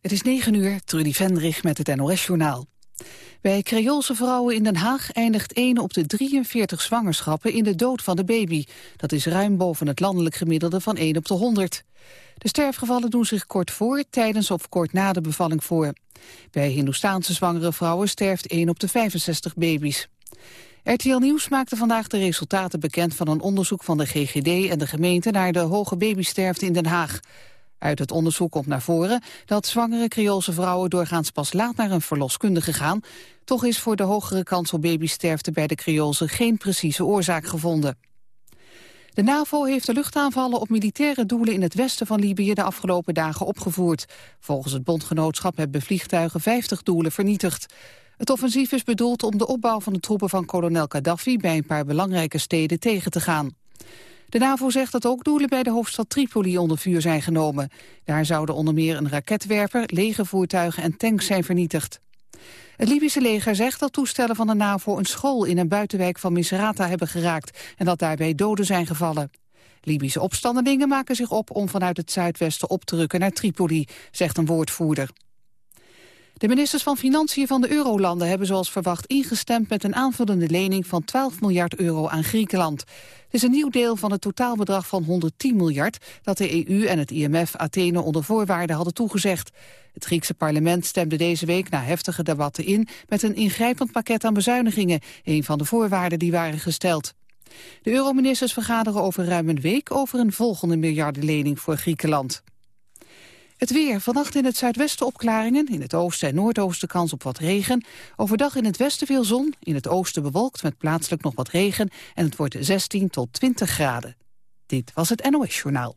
Het is 9 uur, Trudy Vendrich met het NOS-journaal. Bij Creoolse vrouwen in Den Haag eindigt 1 op de 43 zwangerschappen in de dood van de baby. Dat is ruim boven het landelijk gemiddelde van 1 op de 100. De sterfgevallen doen zich kort voor, tijdens of kort na de bevalling voor. Bij Hindoestaanse zwangere vrouwen sterft 1 op de 65 baby's. RTL Nieuws maakte vandaag de resultaten bekend van een onderzoek van de GGD en de gemeente naar de hoge babysterfte in Den Haag. Uit het onderzoek komt naar voren dat zwangere Creoolse vrouwen doorgaans pas laat naar een verloskundige gaan. Toch is voor de hogere kans op babysterfte bij de Creoolse geen precieze oorzaak gevonden. De NAVO heeft de luchtaanvallen op militaire doelen in het westen van Libië de afgelopen dagen opgevoerd. Volgens het bondgenootschap hebben vliegtuigen 50 doelen vernietigd. Het offensief is bedoeld om de opbouw van de troepen van kolonel Gaddafi bij een paar belangrijke steden tegen te gaan. De NAVO zegt dat ook doelen bij de hoofdstad Tripoli onder vuur zijn genomen. Daar zouden onder meer een raketwerper, legervoertuigen en tanks zijn vernietigd. Het Libische leger zegt dat toestellen van de NAVO een school in een buitenwijk van Misrata hebben geraakt en dat daarbij doden zijn gevallen. Libische opstandelingen maken zich op om vanuit het zuidwesten op te rukken naar Tripoli, zegt een woordvoerder. De ministers van Financiën van de Eurolanden hebben zoals verwacht ingestemd met een aanvullende lening van 12 miljard euro aan Griekenland. Het is een nieuw deel van het totaalbedrag van 110 miljard dat de EU en het IMF Athene onder voorwaarden hadden toegezegd. Het Griekse parlement stemde deze week na heftige debatten in met een ingrijpend pakket aan bezuinigingen, een van de voorwaarden die waren gesteld. De euroministers vergaderen over ruim een week over een volgende miljardenlening voor Griekenland. Het weer. Vannacht in het zuidwesten opklaringen. In het oosten en noordoosten kans op wat regen. Overdag in het westen veel zon. In het oosten bewolkt met plaatselijk nog wat regen. En het wordt 16 tot 20 graden. Dit was het NOS Journaal.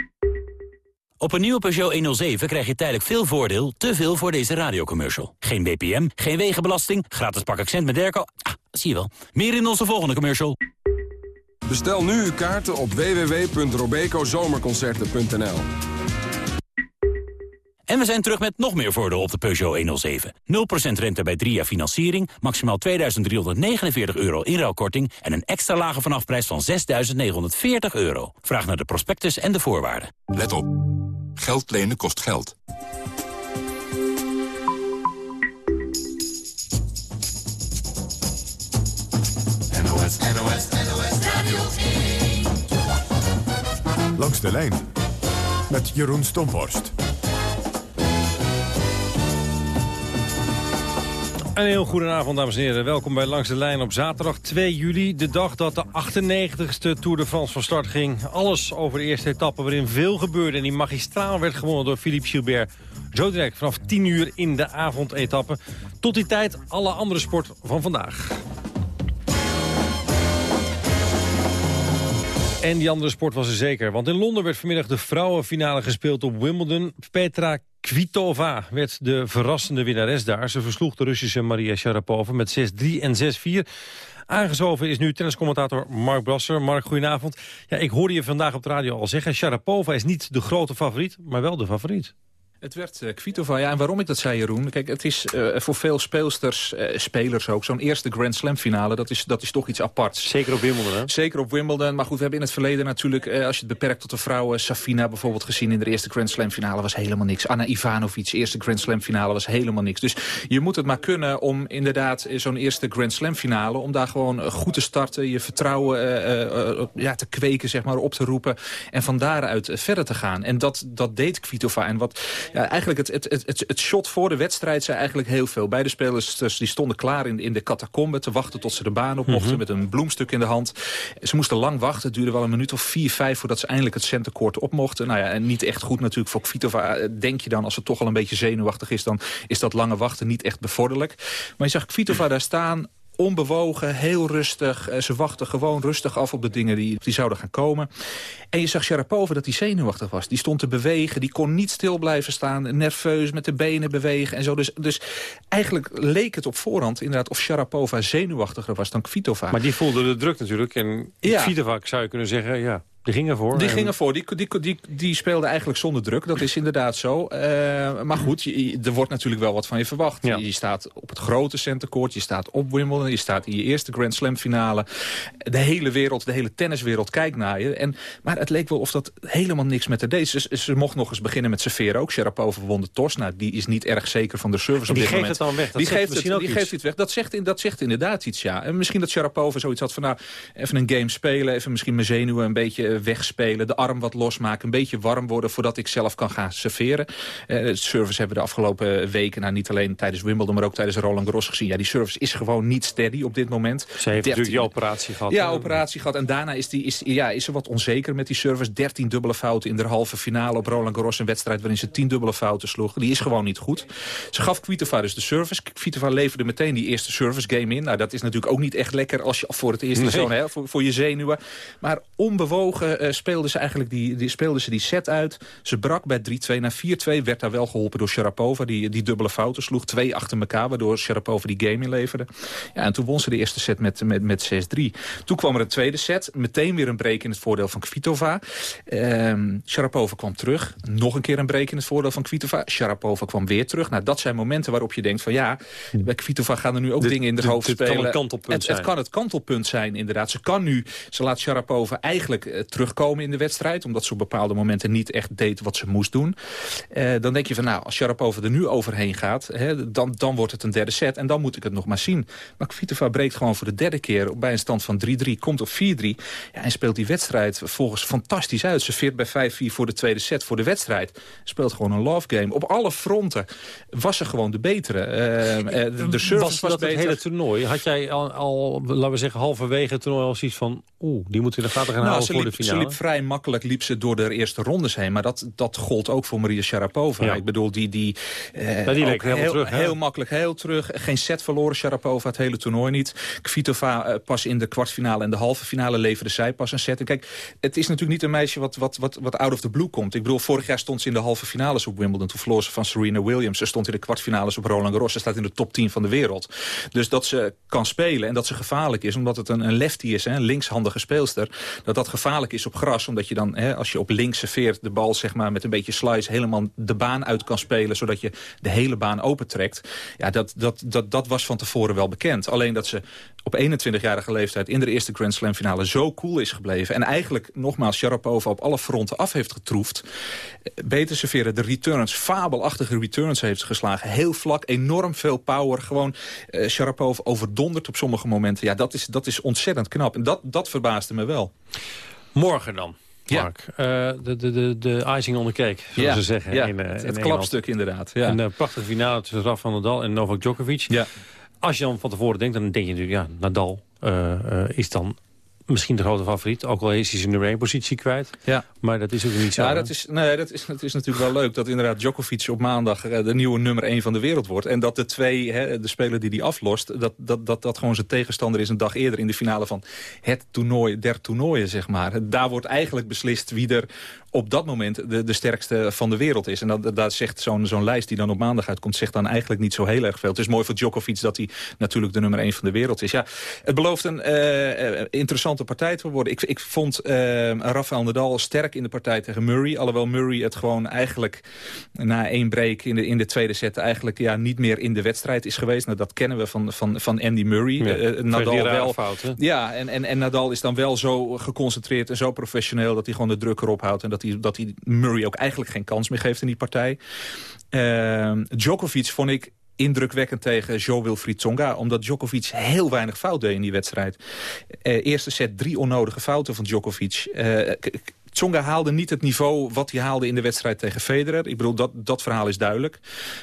Op een nieuwe Peugeot 107 krijg je tijdelijk veel voordeel, te veel voor deze radiocommercial. Geen BPM, geen wegenbelasting, gratis pak accent met Derco. Ah, zie je wel. Meer in onze volgende commercial. Bestel nu uw kaarten op www.robecozomerconcerten.nl En we zijn terug met nog meer voordeel op de Peugeot 107. 0% rente bij 3 jaar financiering, maximaal 2.349 euro inruilkorting... en een extra lage vanafprijs van 6.940 euro. Vraag naar de prospectus en de voorwaarden. Let op. Geld lenen kost geld. NOS, NOS, NOS Radio 1. Langs de lijn met Jeroen Stomhorst. Een heel goedenavond, dames en heren. Welkom bij Langs de Lijn op zaterdag 2 juli. De dag dat de 98ste Tour de France van start ging. Alles over de eerste etappe waarin veel gebeurde. En die magistraal werd gewonnen door Philippe Gilbert. Zo direct vanaf 10 uur in de avondetappe. Tot die tijd alle andere sport van vandaag. En die andere sport was er zeker. Want in Londen werd vanmiddag de vrouwenfinale gespeeld op Wimbledon. Petra Kvitova werd de verrassende winnares daar. Ze versloeg de Russische Maria Sharapova met 6-3 en 6-4. Aangeschoven is nu tenniscommentator Mark Brasser. Mark, goedenavond. Ja, ik hoorde je vandaag op de radio al zeggen... Sharapova is niet de grote favoriet, maar wel de favoriet. Het werd uh, Kvitova, ja, en waarom ik dat zei, Jeroen? Kijk, het is uh, voor veel speelsters, uh, spelers ook, zo'n eerste Grand Slam finale, dat is, dat is toch iets aparts. Zeker op Wimbledon, hè? Zeker op Wimbledon, maar goed, we hebben in het verleden natuurlijk, als je het beperkt tot de vrouwen, Safina bijvoorbeeld gezien in de eerste Grand Slam finale was helemaal niks. Anna Ivanovic, eerste Grand Slam finale was helemaal niks. Dus je moet het maar kunnen om inderdaad zo'n eerste Grand Slam finale, om daar gewoon goed te starten, je vertrouwen ja, te kweken, zeg maar, op te roepen en van daaruit verder te gaan. En dat, dat deed Kvitova. En wat ja, eigenlijk het, het, het, het shot voor de wedstrijd zei eigenlijk heel veel. Beide spelers dus, die stonden klaar in, in de catacombe te wachten tot ze de baan op mochten. Mhm. Met een bloemstuk in de hand. Ze moesten lang wachten. Het duurde wel een minuut of vier, vijf voordat ze eindelijk het centercourt op mochten. Nou ja, en niet echt goed natuurlijk voor Kvitova. Denk je dan, als het toch al een beetje zenuwachtig is... dan is dat lange wachten niet echt bevorderlijk. Maar je zag Kvitova daar staan onbewogen, heel rustig. Eh, ze wachten gewoon rustig af op de dingen die, die zouden gaan komen. En je zag Sharapova dat hij zenuwachtig was. Die stond te bewegen, die kon niet stil blijven staan. Nerveus, met de benen bewegen en zo. Dus, dus eigenlijk leek het op voorhand inderdaad of Sharapova zenuwachtiger was dan Kvitova. Maar die voelde de druk natuurlijk. En ja. Kvitova zou je kunnen zeggen, ja, die gingen voor. Die gingen voor. Die, die, die, die speelden eigenlijk zonder druk. Dat is inderdaad zo. Uh, maar goed, je, er wordt natuurlijk wel wat van je verwacht. Je, je, staat op het grote centercourt. Je staat op Wimbledon. Je staat in je eerste Grand Slam finale. De hele wereld, de hele tenniswereld kijkt naar je. En, maar het leek wel of dat helemaal niks met haar deed. Ze, ze mocht nog eens beginnen met serveren ook. Sharapova won de tors. Nou, die is niet erg zeker van de service op dit moment. Die geeft het dan weg. Dat die geeft, het, die geeft het weg. Dat zegt, dat zegt inderdaad iets, ja. En misschien dat Sharapova zoiets had van... nou, even een game spelen. Even misschien mijn zenuwen een beetje eh, wegspelen de arm wat losmaken, een beetje warm worden... voordat ik zelf kan gaan serveren. Uh, service hebben we de afgelopen weken, nou, niet alleen tijdens Wimbledon... maar ook tijdens Roland Garros gezien. Ja, die service is gewoon niet steady op dit moment. Ze heeft natuurlijk die operatie gehad. Ja, operatie gehad. En daarna is, die, is, ja, is ze wat onzeker met die service. 13 dubbele fouten in de halve finale op Roland Garros. Een wedstrijd waarin ze 10 dubbele fouten sloeg. Die is gewoon niet goed. Ze gaf Kvitova dus de service. Kvitova leverde meteen die eerste service game in. Nou, dat is natuurlijk ook niet echt lekker als je voor het eerst nee. zo'n... Voor, voor je zenuwen. Maar onbewogen uh, speelde ze eigenlijk die, die, speelde ze die set uit. Ze brak bij 3-2 naar 4-2. Werd daar wel geholpen door Sharapova. Die, die dubbele fouten sloeg. Twee achter elkaar. Waardoor Sharapova die game inleverde. Ja, en toen won ze de eerste set met, met, met 6-3. Toen kwam er een tweede set. Meteen weer een break in het voordeel van Kvitova. Um, Sharapova kwam terug. Nog een keer een break in het voordeel van Kvitova. Sharapova kwam weer terug. Nou, dat zijn momenten waarop je denkt van ja... bij Kvitova gaan er nu ook dingen in de hoofd spelen. Kan het, kantelpunt het, het kan het kantelpunt zijn, inderdaad. Ze kan nu, ze laat Sharapova eigenlijk uh, terugkomen in de wedstrijd omdat ze op bepaalde momenten niet echt deed wat ze moest doen. Uh, dan denk je van, nou, als Sharapova er nu overheen gaat... Hè, dan, dan wordt het een derde set en dan moet ik het nog maar zien. Maar Kvitova breekt gewoon voor de derde keer bij een stand van 3-3, komt op 4-3... Ja, en speelt die wedstrijd volgens fantastisch uit. Ze veert bij 5-4 voor de tweede set voor de wedstrijd. Speelt gewoon een love game. Op alle fronten was ze gewoon de betere. Uh, uh, de service was, was dat beter. het hele toernooi? Had jij al, al, laten we zeggen, halverwege het toernooi al zoiets van... oeh, die moeten we in de gaten gaan nou, houden voor liep, de finale? Ze liep vrij makkelijk liep ze door de eerste rondes heen. Maar dat, dat gold ook voor Maria Sharapova. Ja. Ik bedoel, die, die, die leek heel, heel, terug, heel makkelijk, heel terug. Geen set verloren Sharapova het hele toernooi niet. Kvitova uh, pas in de kwartfinale en de halve finale leverde zij pas een set. En kijk, het is natuurlijk niet een meisje wat, wat, wat, wat out of the blue komt. Ik bedoel, vorig jaar stond ze in de halve finales op Wimbledon. Toen verloor ze van Serena Williams. Ze stond in de kwartfinales op Roland Garros. Ze staat in de top 10 van de wereld. Dus dat ze kan spelen en dat ze gevaarlijk is, omdat het een, een lefty is, hè, een linkshandige speelster, dat dat gevaarlijk is op gras, omdat je dan, hè, als je op links serveert, de bal zeg maar, met een beetje slice helemaal de baan uit kan spelen... zodat je de hele baan opentrekt. Ja, dat, dat, dat, dat was van tevoren wel bekend. Alleen dat ze op 21-jarige leeftijd in de eerste Grand Slam finale zo cool is gebleven. En eigenlijk nogmaals Sharapova op alle fronten af heeft getroefd. Beter serveren de returns, fabelachtige returns heeft geslagen. Heel vlak, enorm veel power. Gewoon uh, Sharapova overdonderd op sommige momenten. Ja, dat is, dat is ontzettend knap. En dat, dat verbaasde me wel. Morgen dan. Mark. Ja. Uh, de, de, de, de icing on the cake, zoals ja. ze zeggen. Ja. In, uh, het, in het klapstuk inderdaad. Ja. Een uh, prachtige finale tussen Rafa Nadal en Novak Djokovic. Ja. Als je dan van tevoren denkt, dan denk je natuurlijk... ja, Nadal is dan misschien de grote favoriet. Ook al is hij zijn nummer 1 positie kwijt. Ja. Maar dat is ook niet zo. Ja, dat is, nee, dat is, dat is natuurlijk wel leuk. Dat inderdaad Djokovic op maandag de nieuwe nummer 1 van de wereld wordt. En dat de twee, hè, de speler die die aflost... Dat, dat, dat dat gewoon zijn tegenstander is een dag eerder in de finale van het toernooi der toernooien, zeg maar. Daar wordt eigenlijk beslist wie er op dat moment de, de sterkste van de wereld is. En dat, dat zegt zo'n zo'n lijst die dan op maandag uitkomt... zegt dan eigenlijk niet zo heel erg veel. Het is mooi voor Djokovic dat hij natuurlijk de nummer 1 van de wereld is. Ja, het belooft een uh, interessante partij te worden. Ik, ik vond uh, Rafael Nadal sterk in de partij tegen Murray. Alhoewel Murray het gewoon eigenlijk na één break in de, in de tweede set... eigenlijk ja, niet meer in de wedstrijd is geweest. Nou, dat kennen we van, van, van Andy Murray. Ja, uh, Nadal wel. Fout, ja, en, en, en Nadal is dan wel zo geconcentreerd en zo professioneel... dat hij gewoon de druk erop houdt en dat dat hij Murray ook eigenlijk geen kans meer geeft in die partij. Uh, Djokovic vond ik indrukwekkend tegen Jo Wilfried Tsonga. Omdat Djokovic heel weinig fout deed in die wedstrijd. Uh, eerste set drie onnodige fouten van Djokovic. Uh, Tsonga haalde niet het niveau wat hij haalde in de wedstrijd tegen Federer. Ik bedoel, dat, dat verhaal is duidelijk.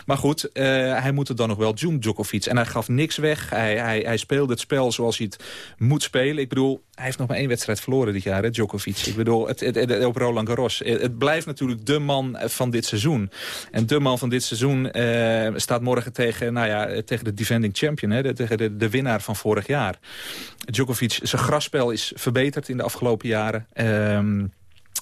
Maar goed, uh, hij moet het dan nog wel doen, Djokovic. En hij gaf niks weg. Hij, hij, hij speelde het spel zoals hij het moet spelen. Ik bedoel, hij heeft nog maar één wedstrijd verloren dit jaar, hè, Djokovic. Ik bedoel, het, op Roland Garros. Het, blijft natuurlijk de man van dit seizoen. En de man van dit seizoen uh, staat morgen tegen, nou ja, tegen de defending champion. Hè, tegen de, de winnaar van vorig jaar. Djokovic, zijn grasspel is verbeterd in de afgelopen jaren. Uh,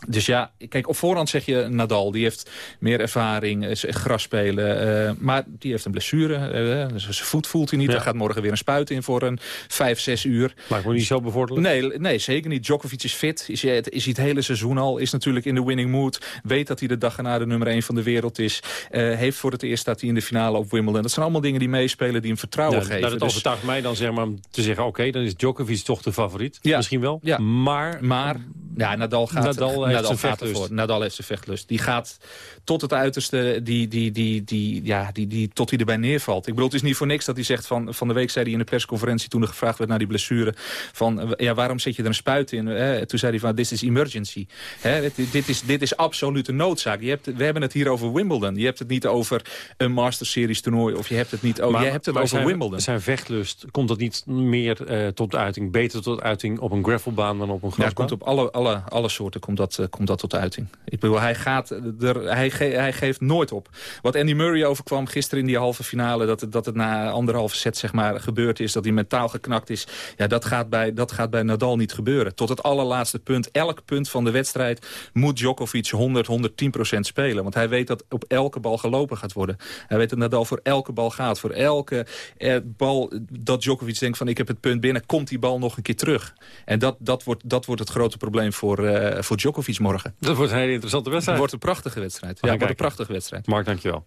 dus ja, kijk, op voorhand zeg je Nadal, die heeft meer ervaring, is gras spelen. Uh, maar die heeft een blessure. Uh, dus zijn voet voelt hij niet. Ja. Hij gaat morgen weer een spuit in voor een vijf, zes uur. Lijkt me niet zo bevorderlijk. Nee, nee, zeker niet. Djokovic is fit. Is hij, is hij het hele seizoen al. Is natuurlijk in de winning mood. Weet dat hij de dag erna de nummer één van de wereld is. Uh, heeft voor het eerst staat hij in de finale op Wimbledon. Dat zijn allemaal dingen die meespelen, die hem vertrouwen ja, geven. Nou, dat dus... overtuigt mij dan zeg maar om te zeggen... oké, dan is Djokovic toch de favoriet. Ja. Misschien wel. Ja. Maar, maar ja, Nadal gaat, Nadal heeft Nadal gaat ervoor. Nadal heeft zijn vechtlust. Die gaat tot het uiterste, die, die, die, die, ja, die, die, tot hij erbij neervalt. Ik bedoel, het is niet voor niks dat hij zegt... van, van de week zei hij in de persconferentie toen er gevraagd werd naar die blessure... van ja, waarom zet je er een spuit in? Hè? Toen zei hij van, this is emergency. Hè? Dit, dit, is, dit is absolute noodzaak. Je hebt, we hebben het hier over Wimbledon. Je hebt het niet over een Master Series toernooi... of je hebt het niet over, maar, je hebt het over zijn, Wimbledon. Zijn vechtlust, komt dat niet meer uh, tot uiting... beter tot uiting op een gravelbaan dan op een grasbaan? Ja, komt op alle, alle, alle soorten komt dat, uh, komt dat tot uiting. Ik bedoel, hij, gaat er, hij, ge hij geeft nooit op. Wat Andy Murray overkwam gisteren in die halve finale... dat het, dat het na anderhalve set zeg maar, gebeurd is, dat hij mentaal geknakt is... ja, dat gaat, bij, dat gaat bij Nadal niet gebeuren. Tot het allerlaatste punt, elk punt van de wedstrijd... moet Djokovic 100, 110 procent spelen. Want hij weet dat op elke bal gelopen gaat worden. Hij weet dat Nadal voor elke bal gaat. Voor elke eh, bal dat Djokovic denkt van ik heb het punt binnen... komt die bal nog een keer terug. En dat, dat, wordt, dat wordt het grote probleem voor, uh, voor Djokovic morgen. Dat wordt een hele interessante wedstrijd. Het wordt een prachtige wedstrijd. Ja, wordt een prachtige wedstrijd. Mark, dankjewel.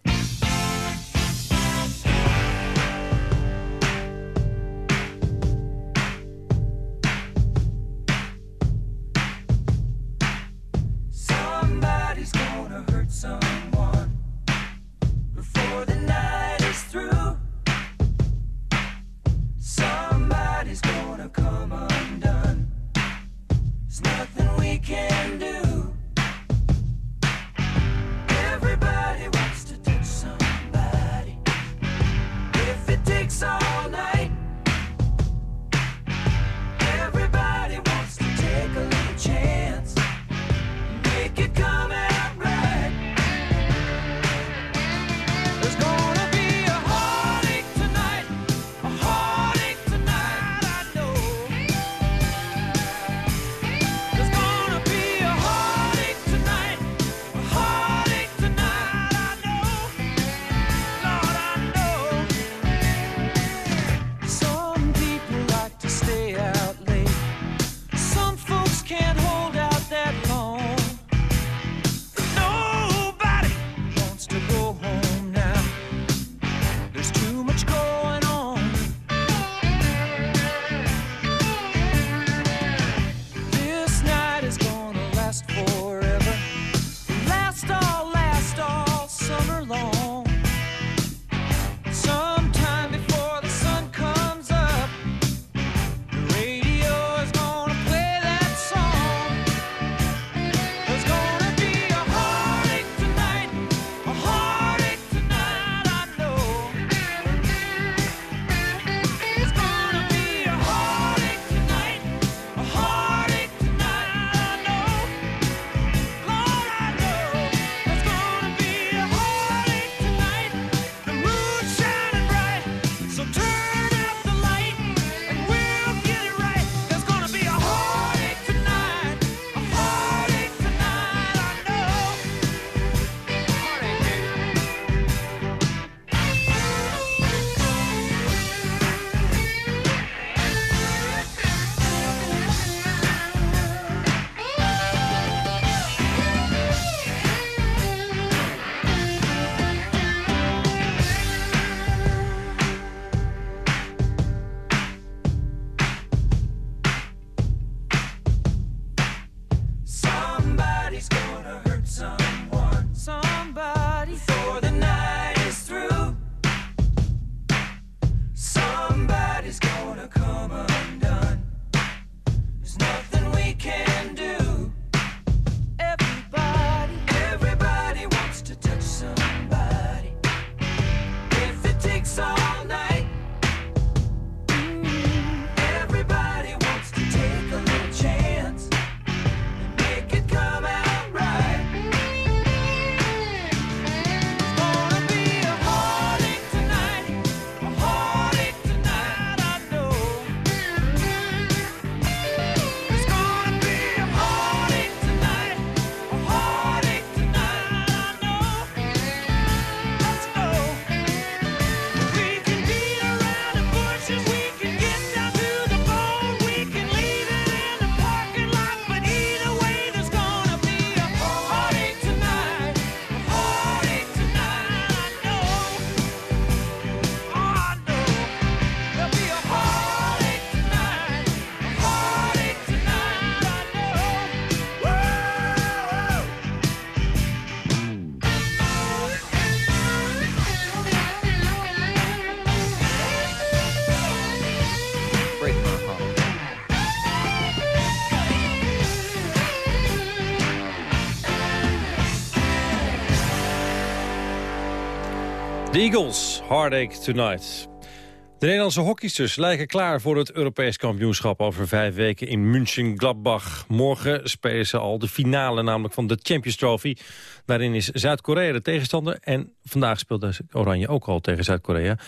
Eagles, Heartache Tonight. De Nederlandse hockeysters lijken klaar voor het Europees kampioenschap over vijf weken in München-Gladbach. Morgen spelen ze al de finale, namelijk van de Champions Trophy. Daarin is Zuid-Korea de tegenstander en vandaag speelde Oranje ook al tegen Zuid-Korea.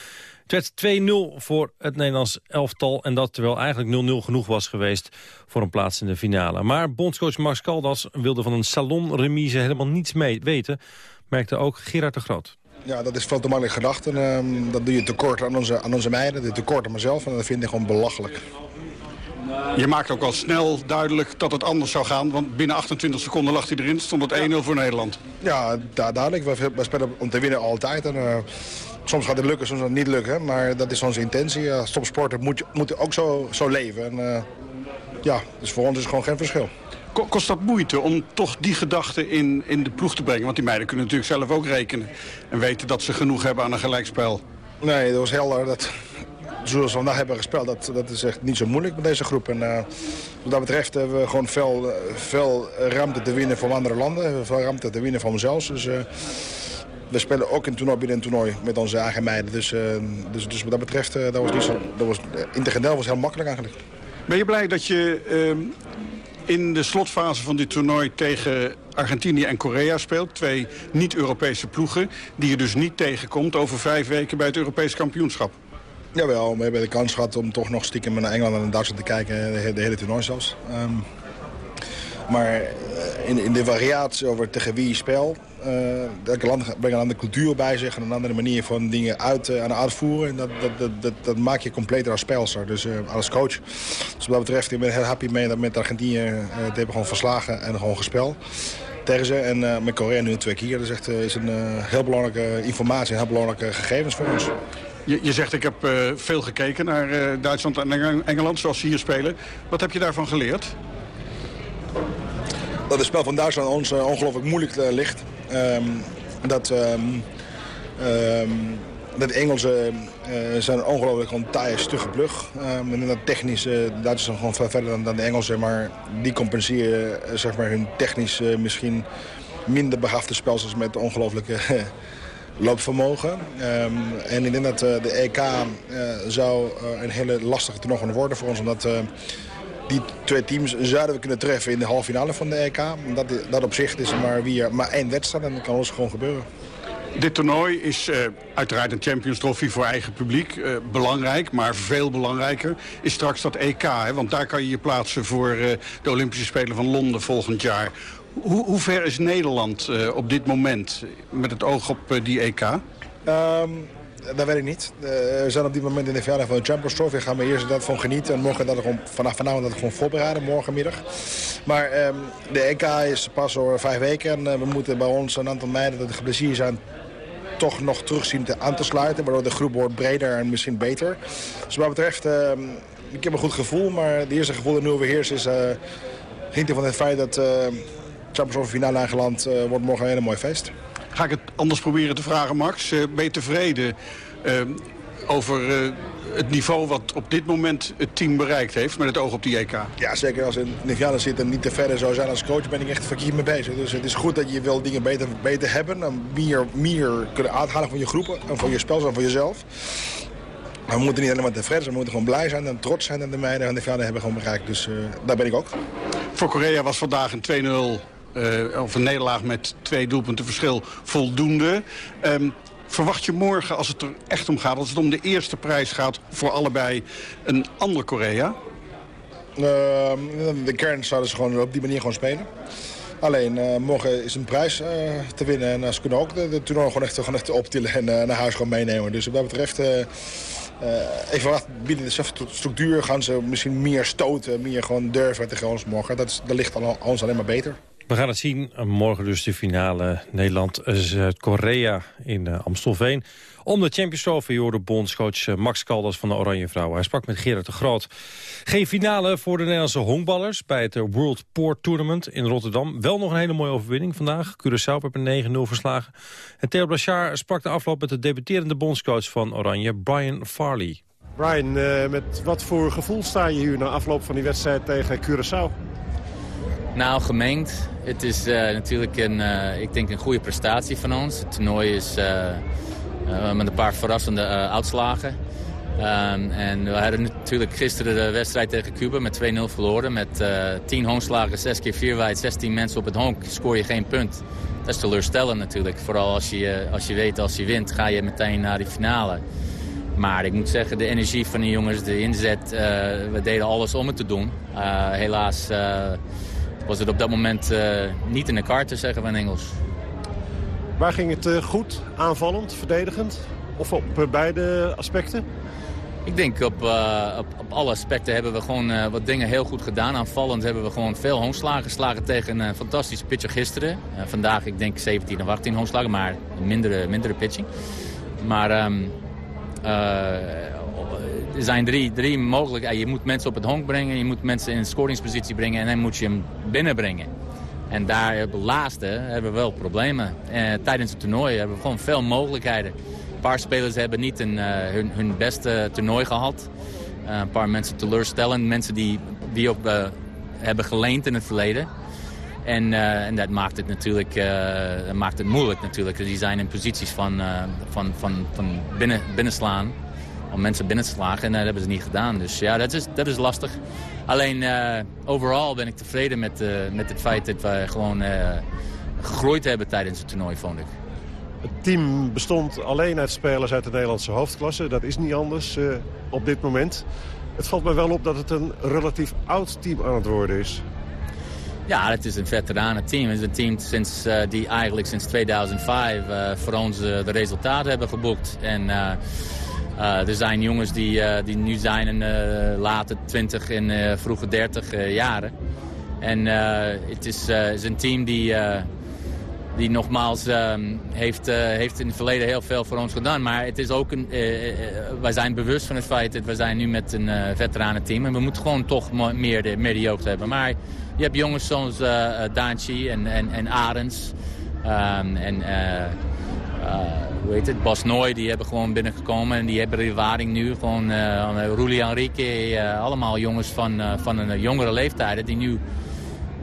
Het werd 2-0 voor het Nederlands elftal en dat terwijl eigenlijk 0-0 genoeg was geweest voor een plaats in de finale. Maar bondscoach Max Caldas wilde van een salonremise helemaal niets mee weten, merkte ook Gerard de Groot. Ja, dat is veel te makkelijk gedacht. En, uh, dat doe je tekort aan onze, aan onze meiden, dat tekort aan mezelf. En dat vind ik gewoon belachelijk. Je maakt ook al snel duidelijk dat het anders zou gaan. Want binnen 28 seconden lag hij erin. Stond het 1-0 voor Nederland. Ja, duidelijk. We, we, spelen om te winnen altijd. En, uh, soms gaat het lukken, soms gaat het niet lukken. Maar dat is onze intentie. Uh, Stopsporten moet, moet ook zo, zo leven. En, uh, ja, dus voor ons is het gewoon geen verschil. Kost dat moeite om toch die gedachte in, in de ploeg te brengen? Want die meiden kunnen natuurlijk zelf ook rekenen. En weten dat ze genoeg hebben aan een gelijkspel. Nee, dat was helder. Dat, zoals we vandaag hebben gespeeld, dat, dat is echt niet zo moeilijk met deze groep. En uh, wat dat betreft hebben we gewoon veel, veel ruimte te winnen van andere landen. Veel ruimte te winnen van onszelf. Dus uh, we spelen ook een toernooi binnen een toernooi met onze eigen meiden. Dus, uh, dus, dus wat dat betreft, dat was niet zo, dat was, integendeel was heel makkelijk eigenlijk. Ben je blij dat je in de slotfase van dit toernooi tegen Argentinië en Korea speelt. Twee niet-Europese ploegen die je dus niet tegenkomt over vijf weken bij het Europees kampioenschap. Jawel, we hebben de kans gehad om toch nog stiekem naar Engeland en Duitsland te kijken. De, hele toernooi zelfs. Um, maar in, in de variatie over tegen wie je speelt... Elke land brengt een andere cultuur bij zich... en een andere manier van dingen uit uh, aan uitvoeren. En dat, dat, dat, dat, maak je completer als speelster, dus uh, als coach. Dus wat dat betreft, ik ben heel happy mee dat met Argentinië... die hebben gewoon verslagen en gewoon gespeeld tegen ze. En met Korea nu twee keer. Dat is echt is een heel belangrijke informatie en heel belangrijke gegevens voor ons. Je, je zegt, ik heb veel gekeken naar Duitsland en Engeland, zoals ze hier spelen. Wat heb je daarvan geleerd? dat het spel van Duitsland ons ongelooflijk moeilijk ligt. Um, dat, um, um, dat de Engelsen uh, zijn ongelooflijk gewoon taaie, stugge plug. Um, en dat technisch, uh, de Duitsers zijn gewoon veel verder dan, dan, de Engelsen. Maar die compenseren zeg maar, hun technisch misschien minder begaafde spelsels met ongelooflijke loopvermogen. En ik denk dat de EK zou een hele lastige toernooi worden voor ons. Omdat die twee teams zouden we kunnen treffen in de halve finale van de EK. Dat, dat op zich is maar, weer maar één wedstrijd en dat kan ons gewoon gebeuren. Dit toernooi is uh, uiteraard een Champions Trophy voor eigen publiek. Uh, belangrijk, maar veel belangrijker is straks dat EK. Hè? Want daar kan je je plaatsen voor uh, de Olympische Spelen van Londen volgend jaar. Hoe, hoe ver is Nederland op dit moment met het oog op die EK? Um, dat weet ik niet. Uh, we zijn op dit moment in de finale van de Champions Trophy. Gaan we eerst dat van genieten. En morgen dat gewoon, vanaf vanavond dat gewoon voorbereiden, morgenmiddag. Maar um, de EK is pas over vijf weken. En uh, we moeten bij ons een aantal meiden dat geblesseerd zijn toch nog terug zien te aan te sluiten. Waardoor de groep wordt breder en misschien beter. Dus wat betreft, uh, ik heb een goed gevoel. Maar het eerste gevoel dat nu overheerst is... Uh, genieten van het feit dat uh, Champions Trophy finale aangeland wordt morgen een hele mooi feest. Ga ik het anders proberen te vragen, Max. Uh, ben je tevreden uh, over uh, het niveau wat op dit moment het team bereikt heeft met het oog op die EK? Ja, zeker. Als in Niviana zit en niet te verder zou zijn als coach, ben ik echt verkeerd mee bezig. Dus het is goed dat je wil dingen beter, beter hebben en meer, meer kunnen uithalen van je groepen en van je spel en van jezelf. Maar we moeten niet alleen maar tevreden zijn, we moeten gewoon blij zijn en trots zijn dat de meiden en de hebben gewoon bereikt. Dus daar ben ik ook. Voor Korea was vandaag een 2-0 uh, of een nederlaag met twee doelpunten verschil voldoende. Um, verwacht je morgen, als het er echt om gaat, als het om de eerste prijs gaat voor allebei, een ander Korea? Uh, de kern zouden ze gewoon op die manier gewoon spelen. Alleen, uh, morgen is een prijs uh, te winnen. En ze kunnen ook de, de toernooi gewoon echt, gewoon echt optillen en naar huis gewoon meenemen. Dus wat dat betreft, ik verwacht binnen de structuur gaan ze misschien meer stoten. Meer gewoon durven tegen ons morgen. Dat, is, dat ligt al, ons alleen maar beter. We gaan het zien. Morgen dus de finale Nederland-Zuid-Korea in uh, Amstelveen. Om de Champions Trophy hoorde bondscoach uh, Max Caldas van de Oranje Vrouwen. Hij sprak met Gerard de Groot. Geen finale voor de Nederlandse honkballers bij het World Port Tournament in Rotterdam. Wel nog een hele mooie overwinning vandaag. Curaçao heeft een 9-0 verslagen. En Theo Blachard sprak de afloop met de debuterende bondscoach van Oranje, Brian Farley. Brian, uh, met wat voor gevoel sta je hier na afloop van die wedstrijd tegen Curaçao? Nou, gemengd. Het is uh, natuurlijk een, uh, ik denk een goede prestatie van ons. Het toernooi is uh, met een paar verrassende uitslagen. Ehm, en we hadden natuurlijk gisteren de wedstrijd tegen Cuba met 2-0 verloren. Met uh, 10 honkslagen, 6 keer 4 wijd, 16 mensen op het honk. Scoor je geen punt. Dat is teleurstellend natuurlijk. Vooral als je, als je weet als je wint, ga je meteen naar die finale. Maar ik moet zeggen, de energie van de jongens, de inzet, we deden alles om het te doen. Helaas was het op dat moment niet in de kaart te zeggen van Engels. Waar ging het goed? Aanvallend, verdedigend? Of op beide aspecten? Ik denk op, uh, op, op, alle aspecten hebben we gewoon uh, wat dingen heel goed gedaan. Aanvallend hebben we gewoon veel hoonslagen geslagen tegen een fantastische pitcher gisteren. Uh, vandaag ik denk 17 of 18 hoonslagen, maar mindere, mindere pitching. Maar um, er zijn drie, drie mogelijkheden. Je moet mensen op het honk brengen, je moet mensen in een scoringspositie brengen en dan moet je hem binnenbrengen. En daar het laatste hebben we wel problemen. tijdens het toernooi hebben we gewoon veel mogelijkheden. Een paar spelers hebben niet een, uh, hun, hun, beste toernooi gehad. Uh, een paar mensen teleurstellend. Mensen die, die op hebben geleend in het verleden. En, en dat maakt het natuurlijk maakt het moeilijk natuurlijk. Die zijn in posities van, van, van, van binnen, binnenslaan. Om mensen binnen te slagen. En dat hebben ze niet gedaan. Dus ja, dat is, dat is lastig. Alleen overal ben ik tevreden met, met het feit dat we gewoon gegroeid hebben tijdens het toernooi, vond ik. Het team bestond alleen uit spelers uit de Nederlandse hoofdklasse. Dat is niet anders uh, op dit moment. Het valt me wel op dat het een relatief oud team aan het worden is. Ja, het is een veteranenteam. Het is een team sinds, uh, die eigenlijk sinds 2005 uh, voor ons de resultaten hebben geboekt. En er zijn jongens die, die nu zijn in late 20 en vroege 30 jaren. En het is, is, een team die die nogmaals uh, heeft, heeft in het verleden heel veel voor ons gedaan. Maar het is ook een, wij zijn bewust van het feit dat we zijn nu met een veteranenteam. En we moeten gewoon toch meer de, meer de jeugd hebben. Maar je hebt jongens zoals Daanchi en, en, en Arends. Um, en hoe heet het, Bas Nooy, die hebben gewoon binnengekomen. En die hebben ervaring nu. Gewoon uh, Ruli Enrique, allemaal jongens van, van een jongere leeftijd die nu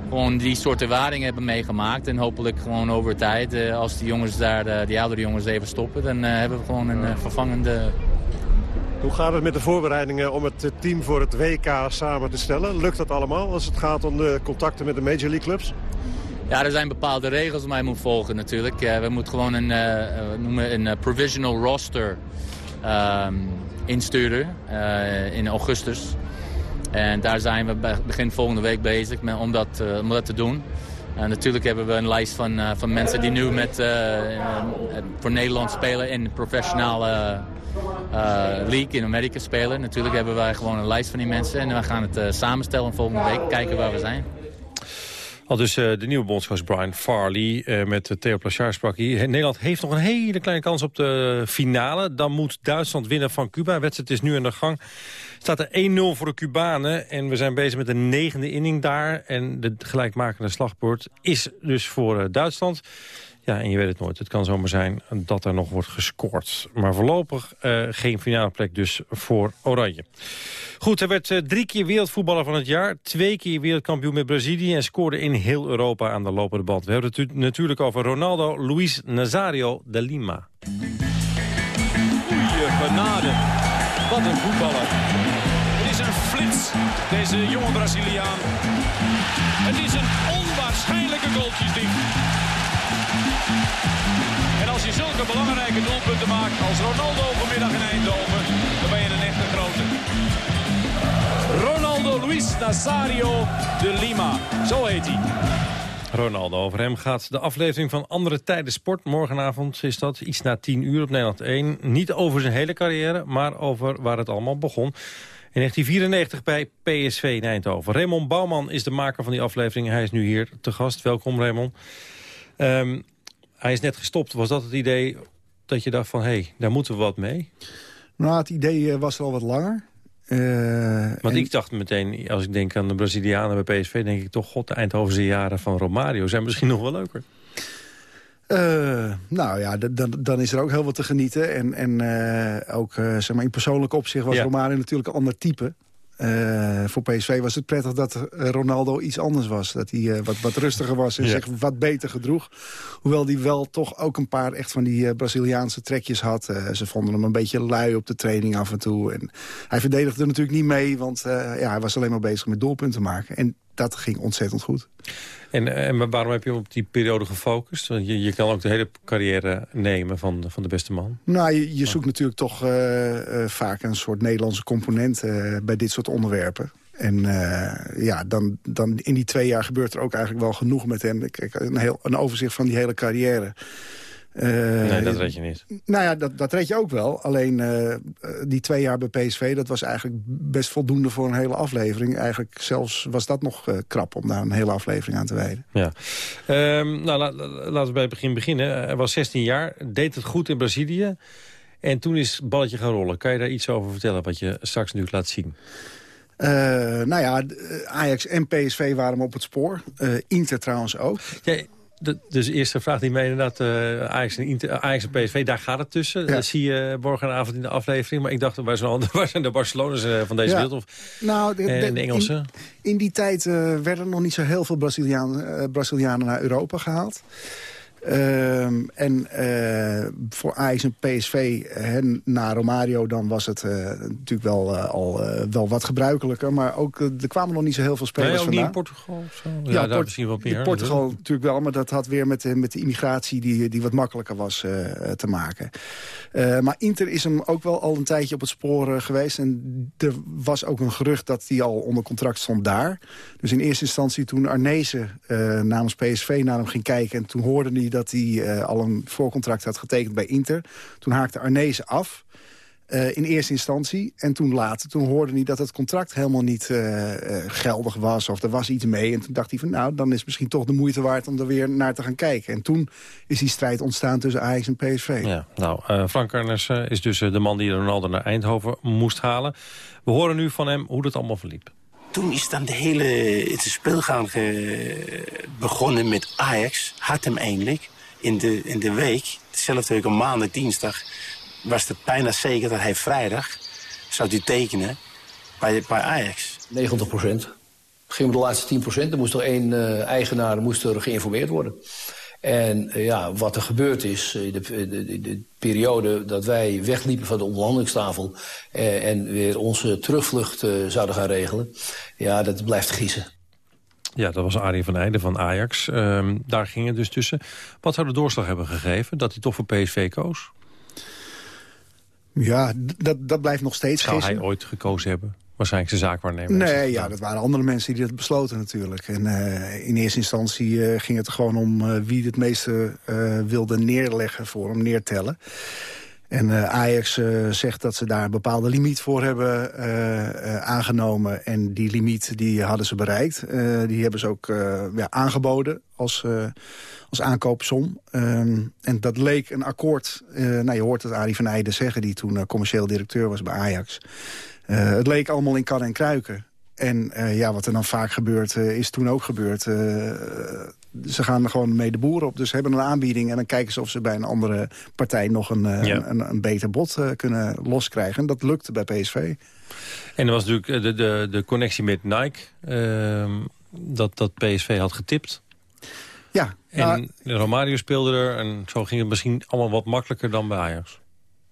gewoon die soort ervaring hebben meegemaakt. En hopelijk gewoon over tijd, als die jongens daar, die oudere jongens even stoppen, dan hebben we gewoon een vervangende... Hoe gaat het met de voorbereidingen om het team voor het WK samen te stellen? Lukt dat allemaal als het gaat om de contacten met de Major League clubs? Ja, er zijn bepaalde regels die je moet volgen natuurlijk. we moeten gewoon een, noemen een provisional roster um, insturen in augustus. En daar zijn we begin volgende week bezig om, dat, om dat te doen. Uh, natuurlijk hebben we een lijst van, van mensen die nu met, voor Nederland spelen in de professionele league in Amerika spelen. Natuurlijk hebben wij gewoon een lijst van die mensen en we gaan het samenstellen volgende week, kijken waar we zijn. Al dus uh, de nieuwe bondscoach Brian Farley uh, met Theo Plachard sprak hier. Nederland heeft nog een hele kleine kans op de finale. Dan moet Duitsland winnen van Cuba. Wedstrijd is nu in de gang staat er 1-0 voor de Cubanen. En we zijn bezig met de negende inning daar. En de gelijkmakende slagpoort is dus voor Duitsland. Ja, en je weet het nooit. Het kan zomaar zijn dat er nog wordt gescoord. Maar voorlopig uh, geen finale plek dus voor Oranje. Goed, hij werd uh, drie keer wereldvoetballer van het jaar. Twee keer wereldkampioen met Brazilië. En scoorde in heel Europa aan de lopende band. We hebben het natuurlijk over Ronaldo Luis Nazario de Lima. Goeie genade. Wat een voetballer deze jonge Braziliaan. Het is een onwaarschijnlijke goaltjesdief. Zulke belangrijke doelpunten maakt als Ronaldo vanmiddag in Eindhoven, dan ben je een echte grote. Ronaldo Luis Nazario de Lima, zo heet hij. Ronaldo, over hem gaat de aflevering van Andere Tijden Sport. Morgenavond is dat, iets na 10 uur op Nederland 1. Niet over zijn hele carrière, maar over waar het allemaal begon. In 1994 bij PSV in Eindhoven. Raymond Bouwman is de maker van die aflevering. Hij is nu hier te gast. Welkom Raymond. Um, hij is net gestopt. Was dat het idee dat je dacht van... hé, hey, daar moeten we wat mee? Nou, het idee eh, was er al wat langer. Uh, Want ik dacht meteen, als ik denk aan de Brazilianen bij PSV... denk ik toch, god, de Eindhovense jaren van Romario zijn misschien nog wel leuker. Uh, nou ja, dan, dan is er ook heel wat te genieten. En, en uh, ook zeg maar in persoonlijk opzicht was ja. Romario natuurlijk een ander type. Uh, voor PSV was het prettig dat Ronaldo iets anders was. Dat hij wat, wat rustiger was en zich wat beter gedroeg. Hoewel hij wel toch ook een paar echt van die Braziliaanse trekjes had. ze vonden hem een beetje lui op de training af en toe. En hij verdedigde natuurlijk niet mee, want ja, hij was alleen maar bezig met doelpunten maken. En dat ging ontzettend goed. En, en waarom heb je op die periode gefocust? Want je, je kan ook de hele carrière nemen van, van de beste man. Nou, je, je zoekt natuurlijk toch uh, uh, vaak een soort Nederlandse component uh, bij dit soort onderwerpen. En ja, dan, dan in die twee jaar gebeurt er ook eigenlijk wel genoeg met hem. Ik, een, heel, een overzicht van die hele carrière. Uh, nee, dat weet je niet. Nou ja, dat, dat weet je ook wel. Alleen uh, die twee jaar bij PSV, dat was eigenlijk best voldoende voor een hele aflevering. Eigenlijk zelfs was dat nog uh, krap om daar een hele aflevering aan te wijden. Ja. Um, nou, la, laten we bij het begin beginnen. Hij was 16 jaar, deed het goed in Brazilië. En toen is het balletje gaan rollen. Kan je daar iets over vertellen, wat je straks nu laat zien? Uh, nou ja, Ajax en PSV waren hem op het spoor. Uh, Inter trouwens ook. Dus de eerste vraag die mij inderdaad, uh, Ajax, en Ajax en PSV, daar gaat het tussen. Dat zie je morgenavond in de aflevering. Maar ik dacht, waar zijn, waar zijn de Barcelona's van deze wereld? Of, nou, de, en de Engelsen? In, in die tijd uh, werden nog niet zo heel veel Brazilianen naar Europa gehaald. Uh, en uh, voor Ajax en PSV, hè, na Romario, dan was het uh, natuurlijk wel, uh, al wel wat gebruikelijker. Maar ook, er kwamen nog niet zo heel veel spelers nee, ook niet in Portugal of zo? Ja, ja daar misschien wel meer. Portugal natuurlijk wel, maar dat had weer met, de, met de immigratie die, die wat makkelijker was te maken. maar Inter is hem ook wel al een tijdje op het spoor geweest. En er was ook een gerucht dat hij al onder contract stond daar. Dus in eerste instantie toen Arnezen namens PSV naar hem ging kijken... en toen hoorde dat hij uh, al een voorcontract had getekend bij Inter. Toen haakte Arnezen af. Uh, in eerste instantie. En toen later, toen hoorde hij dat het contract helemaal niet uh, geldig was. Of er was iets mee. En toen dacht hij van nou, dan is het misschien toch de moeite waard om er weer naar te gaan kijken. En toen is die strijd ontstaan tussen Ajax en PSV. Ja, nou, Frank Arnes is dus de man die Ronaldo naar Eindhoven moest halen. We horen nu van hem hoe dat allemaal verliep. Toen is dan de hele het speelgaan begonnen met Ajax. Had hem eindelijk in de, in de week, dezelfde week op maandag, dinsdag... was het bijna zeker dat hij vrijdag zou die tekenen bij, bij Ajax. 90 procent. Ging om de laatste 10 procent. Er moest er één uh, eigenaar moest er geïnformeerd worden. En uh, ja, wat er gebeurd is in de, de, de, periode dat wij wegliepen van de onderhandelingstafel... Uh, en weer onze terugvlucht zouden gaan regelen... ja, dat blijft giezen. Ja, dat was Arie van Eijden van Ajax. Um, daar ging het dus tussen. Wat zou de doorslag hebben gegeven dat hij toch voor PSV koos? Ja, dat, dat blijft nog steeds Zou hij ooit gekozen hebben? Waarschijnlijk zijn zaakwaarnemer. Nee, ja, dat waren andere mensen die dat besloten natuurlijk. En uh, in eerste instantie uh, ging het er gewoon om uh, wie het meeste wilde neerleggen voor hem, neertellen. En uh, Ajax uh, zegt dat ze daar een bepaalde limiet voor hebben uh, aangenomen. En die limiet die hadden ze bereikt. die hebben ze ook aangeboden als, als aankoopsom. Um, en dat leek een akkoord. nou, je hoort het Arie van Eijden zeggen, die toen commercieel directeur was bij Ajax. het leek allemaal in kan en kruiken. En ja, wat er dan vaak gebeurt, is toen ook gebeurd. Uh, ze gaan gewoon mee de boeren op. Dus ze hebben een aanbieding en dan kijken ze of ze bij een andere partij... nog een, ja. een, een, beter bod kunnen loskrijgen. En dat lukte bij PSV. En er was natuurlijk de, de, de connectie met Nike. Ehm, dat, dat PSV had getipt. Ja. En nou, Romario speelde er en zo ging het misschien allemaal wat makkelijker dan bij Ajax.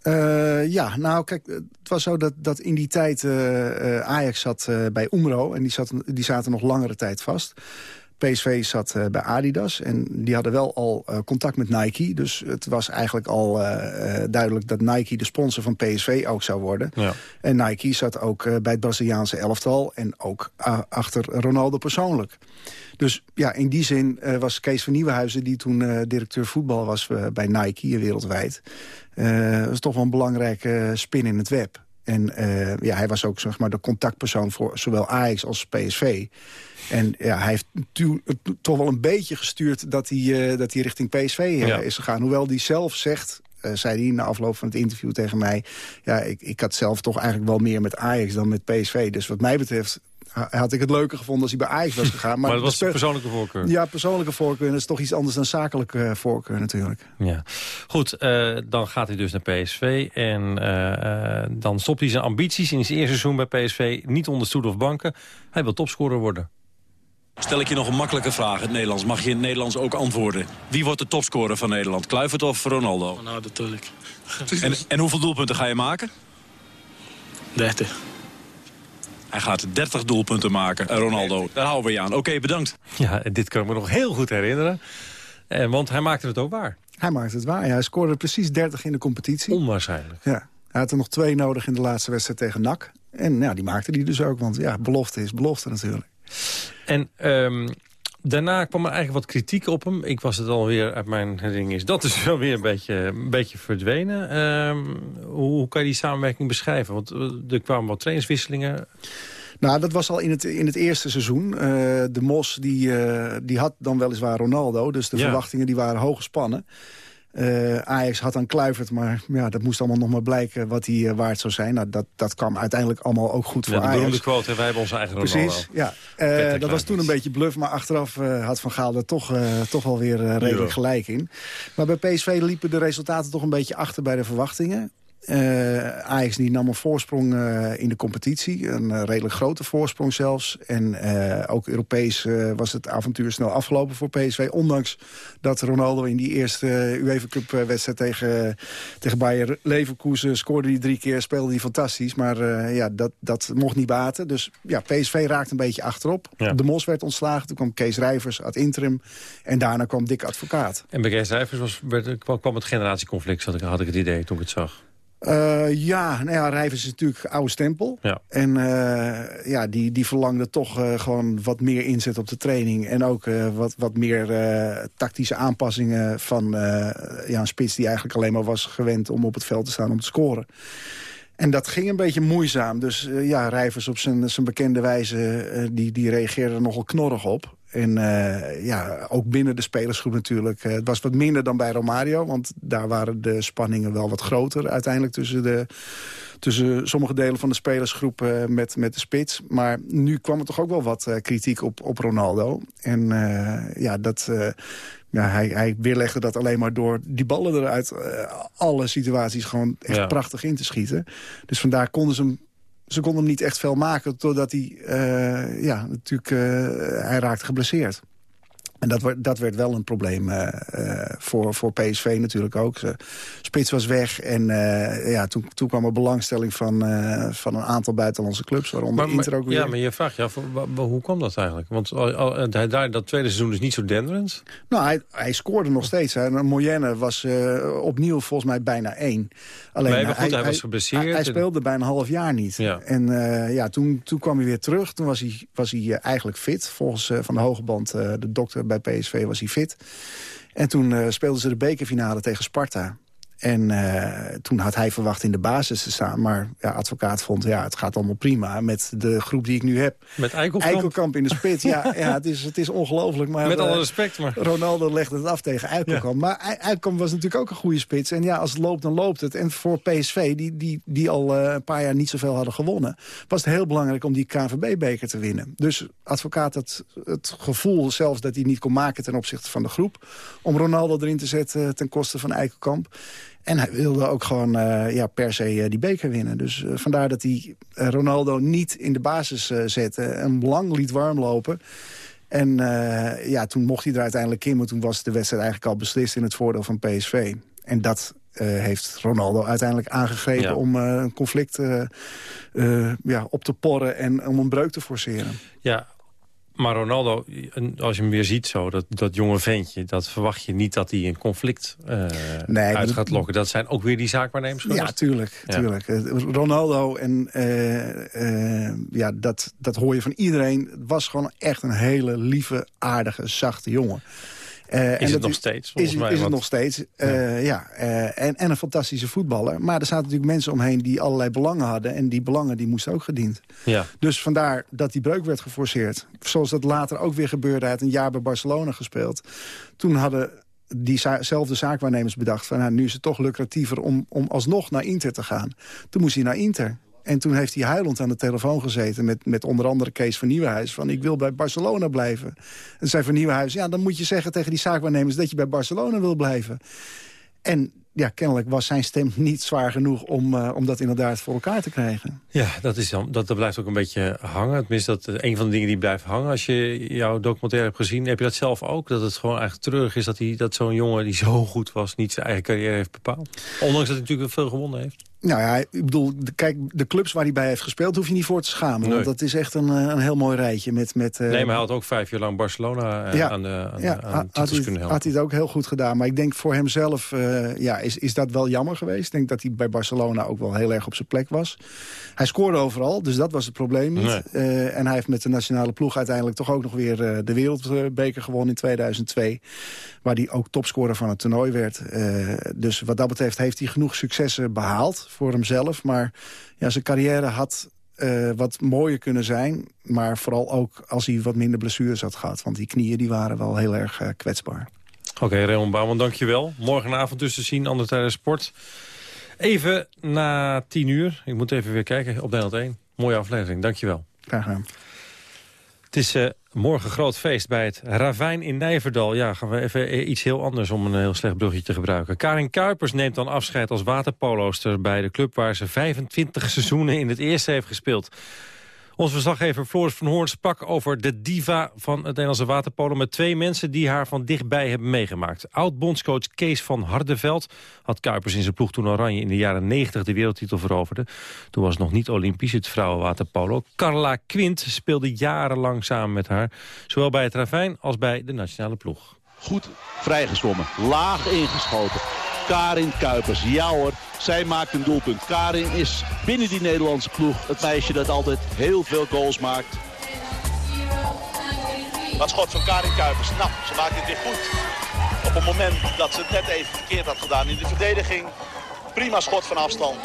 Uh, ja, nou kijk, het was zo dat, dat in die tijd uh, Ajax zat uh, bij Umro... en die, zat, die zaten nog langere tijd vast. PSV zat bij Adidas en die hadden wel al contact met Nike. Dus het was eigenlijk al duidelijk dat Nike de sponsor van PSV ook zou worden. Ja. En Nike zat ook bij het Braziliaanse elftal en ook achter Ronaldo persoonlijk. Dus ja, in die zin was Kees van Nieuwenhuizen... die toen directeur voetbal was bij Nike wereldwijd... was toch wel een belangrijke spin in het web. En ja, hij was ook zeg maar, de contactpersoon voor zowel Ajax als PSV. En ja, hij heeft toch wel een beetje gestuurd dat hij, dat hij richting PSV ja. is gegaan. Hoewel hij zelf zegt, zei hij na afloop van het interview tegen mij... ja, ik, ik had zelf toch eigenlijk wel meer met Ajax dan met PSV. Dus wat mij betreft had ik het leuker gevonden als hij bij Ajax was gegaan. Maar, maar dat was persoonlijke voorkeur? Ja, persoonlijke voorkeur. Dat is toch iets anders dan zakelijke voorkeur natuurlijk. Ja. Goed, dan gaat hij dus naar PSV. En dan stopt hij zijn ambities in zijn eerste seizoen bij PSV. Niet onder stoel of banken. Hij wil topscorer worden. Stel ik je nog een makkelijke vraag in het Nederlands. Mag je in het Nederlands ook antwoorden? Wie wordt de topscorer van Nederland? Kluivert of Ronaldo? Nou, natuurlijk. En, en hoeveel doelpunten ga je maken? 30. Hij gaat 30 doelpunten maken, Ronaldo. Daar houden we je aan. Oké, bedankt. Ja, dit kan ik me nog heel goed herinneren. Eh, want hij maakte het ook waar. Hij maakte het waar. Ja, hij scoorde precies 30 in de competitie. Onwaarschijnlijk. Ja. Hij had er nog twee nodig in de laatste wedstrijd tegen NAC. En ja, die maakte hij dus ook, want ja, belofte is belofte natuurlijk. En um, daarna kwam er eigenlijk wat kritiek op hem. Ik was het alweer uit mijn herinnering is. Dat is wel weer een beetje, een beetje verdwenen. Um, hoe, hoe, kan je die samenwerking beschrijven? Want eh, er kwamen wat trainingswisselingen. Nou, dat was al in het, in het eerste seizoen. Uh, de Mos die, uh, die had dan weliswaar Ronaldo. Dus de ja. verwachtingen die waren hoog gespannen. Uh, Ajax had dan Kluivert, maar ja, dat moest allemaal nog maar blijken wat hij uh, waard zou zijn. Nou, dat, dat kwam uiteindelijk allemaal ook goed voor ja, de Ajax. De quote, wij hebben onze eigen Precies, ja. Uh, dat was toen een beetje bluff, maar achteraf had Van Gaal er toch, toch wel weer redelijk gelijk in. Maar bij PSV liepen de resultaten toch een beetje achter bij de verwachtingen. Uh, Ajax die nam een voorsprong uh, in de competitie. Een uh, redelijk grote voorsprong zelfs. En ook Europees was het avontuur snel afgelopen voor PSV. Ondanks dat Ronaldo in die eerste UEFA Cup wedstrijd tegen, tegen Bayer Leverkusen... scoorde hij drie keer, speelde hij fantastisch. Maar ja, dat, dat mocht niet baten. Dus ja, PSV raakte een beetje achterop. Ja. De Mos werd ontslagen. Toen kwam Kees Rijvers ad interim. En daarna kwam Dick Advocaat. En bij Kees Rijvers was, werd, kwam het generatieconflict, had ik, had ik het idee toen ik het zag. Uh, ja, nou ja, Rijvers is natuurlijk oude stempel. Ja. En uh, ja, die, die verlangde toch uh, gewoon wat meer inzet op de training. En ook wat, wat meer tactische aanpassingen van ja, een spits die eigenlijk alleen maar was gewend om op het veld te staan om te scoren. En dat ging een beetje moeizaam. Dus ja, Rijvers op zijn, zijn bekende wijze, die, die reageerde er nogal knorrig op. En uh, ja, ook binnen de spelersgroep natuurlijk. Uh, het was wat minder dan bij Romario. Want daar waren de spanningen wel wat groter uiteindelijk tussen, de, tussen sommige delen van de spelersgroep uh, met, met de spits. Maar nu kwam er toch ook wel wat kritiek op, op Ronaldo. En ja, dat... Ja, hij, hij weerlegde dat alleen maar door die ballen eruit alle situaties gewoon echt ja. prachtig in te schieten. Dus vandaar konden ze hem ze konden hem niet echt veel maken... doordat hij, uh, ja, natuurlijk, uh, hij raakte geblesseerd. En dat, werd, dat werd wel een probleem uh, uh, voor, voor PSV natuurlijk ook. Spits was weg en uh, ja, toen, toen kwam er belangstelling van, van een aantal buitenlandse clubs. Waaronder maar, Inter ook weer. Ja, maar je vraagt je af, hoe kwam dat eigenlijk? Want daar, dat tweede seizoen is niet zo denderend. Nou, hij, hij scoorde nog steeds. Hè. Moyenne was opnieuw volgens mij bijna één. Alleen, maar goed, hij, hij, was geblesseerd. Hij, hij speelde bijna een half jaar niet. Ja. En ja, toen, toen kwam hij weer terug. Toen was hij, was hij eigenlijk fit. Volgens Van de Hogeband, de dokter bij PSV was hij fit. En toen uh, speelden ze de bekerfinale tegen Sparta. En uh, toen had hij verwacht in de basis te staan. Maar ja, advocaat vond, ja, het gaat allemaal prima met de groep die ik nu heb. Met Eikelkamp? Eikelkamp in de spits, ja, ja, het is, het is ongelooflijk. Maar, met alle respect, maar... Ronaldo legde het af tegen Eikelkamp. Ja. Maar Eikelkamp was natuurlijk ook een goede spits. En ja, als het loopt, dan loopt het. En voor PSV, die, die, die al uh, een paar jaar niet zoveel hadden gewonnen... was het heel belangrijk om die KNVB-beker te winnen. Dus advocaat had het gevoel zelfs dat hij niet kon maken ten opzichte van de groep... om Ronaldo erin te zetten ten koste van Eikelkamp. En hij wilde ook gewoon uh, ja, per se uh, die beker winnen. Dus uh, vandaar dat hij Ronaldo niet in de basis zette. En lang liet warm lopen. En ja, toen mocht hij er uiteindelijk in. Maar toen was de wedstrijd eigenlijk al beslist in het voordeel van PSV. En dat heeft Ronaldo uiteindelijk aangegrepen... Ja. om een conflict ja, op te porren en om een breuk te forceren. Ja, maar Ronaldo, als je hem weer ziet zo, dat, dat jonge ventje... dat verwacht je niet dat hij een conflict uh, nee, uit gaat lokken. Dat zijn ook weer die zaakwaarnemers geweest? Ja, tuurlijk. Ja. tuurlijk. Ronaldo, en uh, uh, ja, dat, dat hoor je van iedereen... was gewoon echt een hele lieve, aardige, zachte jongen. Uh, is en het nog steeds? Is, mij, is het nog steeds, uh, ja. ja uh, en, en een fantastische voetballer. Maar er zaten natuurlijk mensen omheen die allerlei belangen hadden. En die belangen die moesten ook gediend. Ja. Dus vandaar dat die breuk werd geforceerd. Zoals dat later ook weer gebeurde. Hij had een jaar bij Barcelona gespeeld. Toen hadden diezelfde zaakwaarnemers bedacht... van nou, nu is het toch lucratiever om, om alsnog naar Inter te gaan. Toen moest hij naar Inter. En toen heeft hij huilend aan de telefoon gezeten... met, met onder andere Kees van Nieuwenhuis... van ik wil bij Barcelona blijven. En zei van Nieuwenhuis, ja, dan moet je zeggen tegen die zaakwaarnemers... dat je bij Barcelona wil blijven. En ja, kennelijk was zijn stem niet zwaar genoeg om, uh, om dat inderdaad voor elkaar te krijgen. Ja, dat, is dat, dat blijft ook een beetje hangen. Tenminste, dat een van de dingen die blijft hangen. Als je jouw documentaire hebt gezien, heb je dat zelf ook? Dat het gewoon eigenlijk treurig is dat, hij, dat zo'n jongen die zo goed was... niet zijn eigen carrière heeft bepaald? Ondanks dat hij natuurlijk veel gewonnen heeft. Nou ja, ik bedoel, de, kijk, de clubs waar hij bij heeft gespeeld... hoef je niet voor te schamen. Want dat is echt een, eh, een heel mooi rijtje. Met, met, uh... Nee, maar hij had ook vijf jaar lang Barcelona ja, aan de, aan, ja, aan had, hij, kunnen helpen. had hij het ook heel goed gedaan. Maar ik denk voor hemzelf uh, ja, is, is dat wel jammer geweest. Ik denk dat hij bij Barcelona ook wel heel erg op zijn plek was. Hij scoorde overal, dus dat was het probleem niet. Nee. en hij heeft met de nationale ploeg uiteindelijk toch ook nog weer de wereldbeker gewonnen in 2002. Waar hij ook topscorer van het toernooi werd. dus wat dat betreft heeft hij genoeg successen behaald voor hemzelf. Maar ja, zijn carrière had uh, wat mooier kunnen zijn. Maar vooral ook als hij wat minder blessures had gehad. Want die knieën die waren wel heel erg uh, kwetsbaar. Oké, okay, Raymond Bouwman, dankjewel. Morgenavond dus te zien, ander tijdens sport. Even na tien uur. Ik moet even weer kijken op Nederland 1. Mooie aflevering, dankjewel. Graag gedaan. Het is uh, morgen groot feest bij het Ravijn in Nijverdal. Ja, gaan we even iets heel anders om een heel slecht bruggetje te gebruiken. Karin Kuipers neemt dan afscheid als waterpoloster bij de club... waar ze 25 seizoenen in het eerste heeft gespeeld. Onze verslaggever Floris van Hoorn sprak over de diva van het Nederlandse waterpolo... met twee mensen die haar van dichtbij hebben meegemaakt. Oud-bondscoach Kees van Hardeveld had Kuipers in zijn ploeg toen Oranje... in de jaren 90 de wereldtitel veroverde. Toen was het nog niet olympisch, het vrouwenwaterpolo. Carla Quint speelde jarenlang samen met haar. Zowel bij het Ravijn als bij de nationale ploeg. Goed vrijgezwommen, laag ingeschoten. Karin Kuipers, ja hoor, zij maakt een doelpunt. Karin is binnen die Nederlandse ploeg het meisje dat altijd heel veel goals maakt. Wat schot van Karin Kuipers. Nou, ze maakt het weer goed. Op het moment dat ze het net even verkeerd had gedaan in de verdediging. Prima schot van afstand.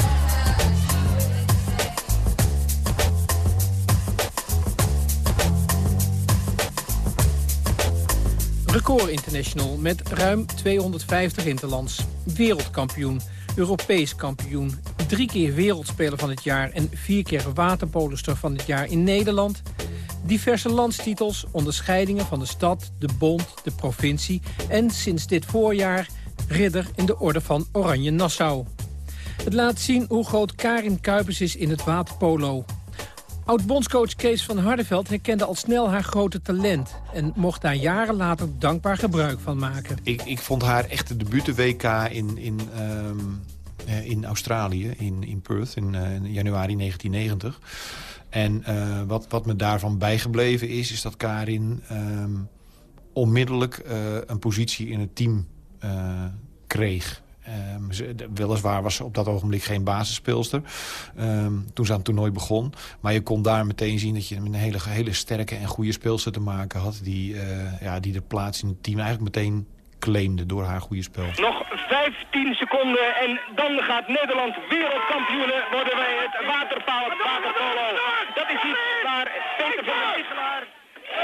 Record International met ruim 250 interlands. Wereldkampioen, Europees kampioen, drie keer wereldspeler van het jaar... en vier keer waterpolster van het jaar in Nederland. Diverse landstitels, onderscheidingen van de stad, de bond, de provincie... en sinds dit voorjaar ridder in de orde van Oranje Nassau. Het laat zien hoe groot Karin Kuipers is in het waterpolo. Oud-bondscoach Kees van Hardeveld herkende al snel haar grote talent... en mocht daar jaren later dankbaar gebruik van maken. Ik, ik vond haar echt de debuut WK in, in, um, in Australië, in, in Perth, in, in januari 1990. En uh, wat, wat me daarvan bijgebleven is, is dat Karin um, onmiddellijk een positie in het team kreeg. Ze, weliswaar was ze op dat ogenblik geen basisspeelster. Um, toen ze aan het toernooi begon. Maar je kon daar meteen zien dat je een hele, hele sterke en goede speelster te maken had. Die, uh, ja, die de plaats in het team eigenlijk meteen claimde door haar goede spel. Nog 15 seconden en dan gaat Nederland wereldkampioenen worden wij het waterpolo. Dat is iets waar Peter van der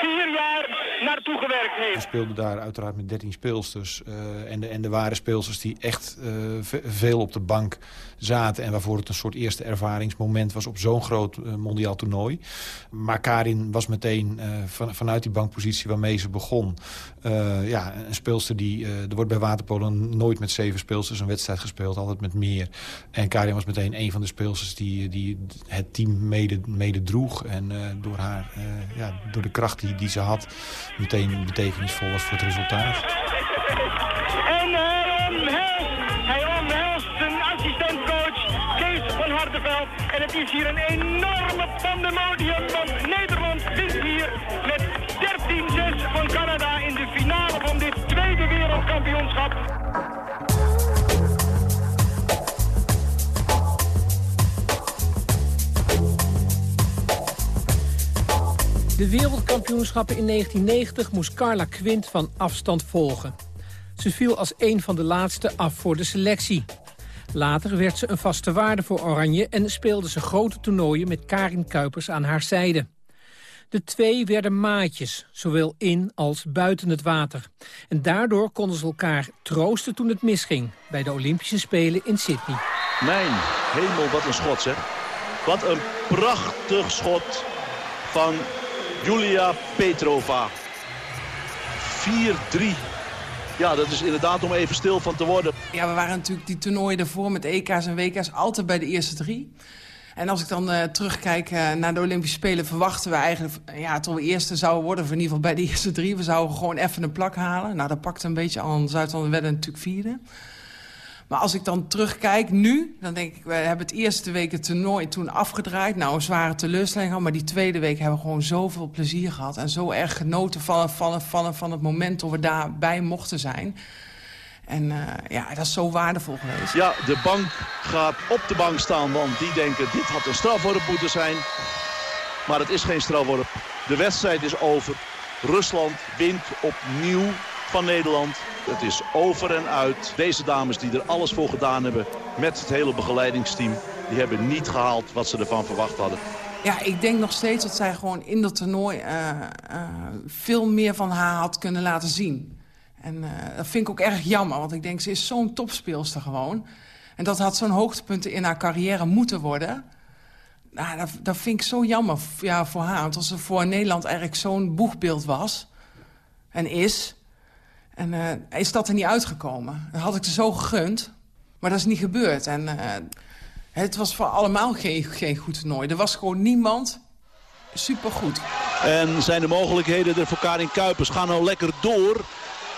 vier jaar naartoe gewerkt heeft. We speelden daar uiteraard met 13 speelsters. Uh, en, de, en de ware speelsters die echt uh, veel op de bank zaten... en waarvoor het een soort eerste ervaringsmoment was op zo'n groot uh, mondiaal toernooi. Maar Karin was meteen van, vanuit die bankpositie waarmee ze begon... ja, een speelster die... er wordt bij Waterpolen nooit met zeven speelsters een wedstrijd gespeeld. Altijd met meer. En Karin was meteen een van de speelsters die, die het team mede, mede droeg. En door, haar, ja, door de kracht die, die ze had... meteen betekenisvol was voor het resultaat. En hij het is hier een enorme pandemodium, want Nederland wint hier met 13-6 van Canada in de finale van dit tweede wereldkampioenschap. De wereldkampioenschappen in 1990 moest Carla Quint van afstand volgen. Ze viel als een van de laatste af voor de selectie. Later werd ze een vaste waarde voor Oranje... en speelde ze grote toernooien met Karin Kuipers aan haar zijde. De twee werden maatjes, zowel in als buiten het water. En daardoor konden ze elkaar troosten toen het misging... bij de Olympische Spelen in Sydney. Mijn hemel, wat een schot, zeg. Wat een prachtig schot van Julia Petrova. 4-3. Ja, dat is inderdaad om even stil van te worden. Ja, we waren natuurlijk die toernooien daarvoor met EK's en WK's altijd bij de eerste drie. En als ik dan uh, terugkijk uh, naar de Olympische Spelen... verwachten we eigenlijk ja, toch we eerste zouden worden... of in ieder geval bij de eerste drie. We zouden gewoon even een plak halen. Nou, dat pakte een beetje aan. Zuid-Landen werden natuurlijk vierde. Maar als ik dan terugkijk nu, dan denk ik... we hebben het eerste week het toernooi toen afgedraaid. Nou, een zware teleurstelling gehad. Maar die tweede week hebben we gewoon zoveel plezier gehad. En zo erg genoten van, van, van, van het moment dat we daarbij mochten zijn. En uh, ja, dat is zo waardevol geweest. Ja, de bank gaat op de bank staan, want die denken dit had een strafworp moeten zijn. Maar het is geen strafworp. De wedstrijd is over. Rusland wint opnieuw van Nederland. Het is over en uit. Deze dames die er alles voor gedaan hebben met het hele begeleidingsteam... die hebben niet gehaald wat ze ervan verwacht hadden. Ja, ik denk nog steeds dat zij gewoon in dat toernooi uh, uh, veel meer van haar had kunnen laten zien. En uh, dat vind ik ook erg jammer, want ik denk ze is zo'n topspeelster gewoon. En dat had zo'n hoogtepunt in haar carrière moeten worden. Nou, dat, dat vind ik zo jammer ja, voor haar. Want als ze voor Nederland eigenlijk zo'n boegbeeld was en is... En uh, is dat er niet uitgekomen. Dat had ik er zo gegund. Maar dat is niet gebeurd. En uh, het was voor allemaal geen, geen goed toernooi. Er was gewoon niemand supergoed. En zijn de mogelijkheden er voor Karin Kuipers? Gaan nou lekker door.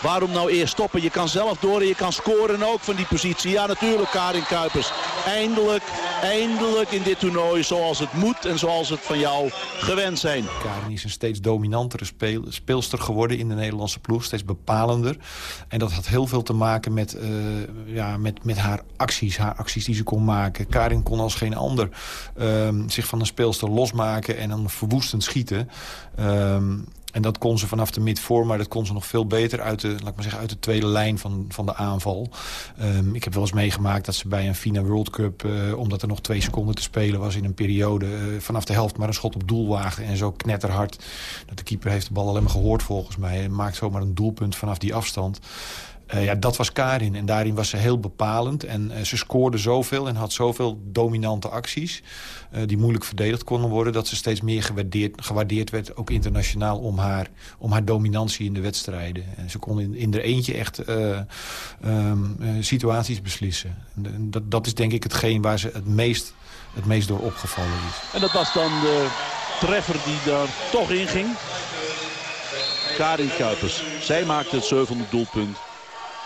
Waarom nou eerst stoppen? Je kan zelf door en je kan scoren ook van die positie. Ja, natuurlijk Karin Kuipers. Eindelijk, eindelijk in dit toernooi zoals het moet en zoals het van jou gewend zijn. Karin is een steeds dominantere speel, speelster geworden in de Nederlandse ploeg. Steeds bepalender. En dat had heel veel te maken met, uh, ja, met, met haar acties. Haar acties die ze kon maken. Karin kon als geen ander uh, zich van een speelster losmaken en dan verwoestend schieten. Uh, en dat kon ze vanaf de mid voor, maar dat kon ze nog veel beter uit de, laat ik maar zeggen, uit de tweede lijn van, van de aanval. Um, ik heb wel eens meegemaakt dat ze bij een FINA World Cup, uh, omdat er nog twee seconden te spelen was in een periode, uh, vanaf de helft maar een schot op doel waagde. En zo knetterhard. Dat de keeper heeft de bal alleen maar gehoord volgens mij. En maakt zomaar een doelpunt vanaf die afstand. Uh, ja, dat was Karin. En daarin was ze heel bepalend. En uh, ze scoorde zoveel en had zoveel dominante acties... Uh, die moeilijk verdedigd konden worden... dat ze steeds meer gewaardeerd, gewaardeerd werd, ook internationaal... om haar, om haar dominantie in de wedstrijden. En ze kon in, in er eentje echt um, situaties beslissen. En dat, dat is denk ik hetgeen waar ze het meest, het meest door opgevallen is. En dat was dan de treffer die daar toch in ging. Karin Kuipers. Zij maakte het zevende doelpunt.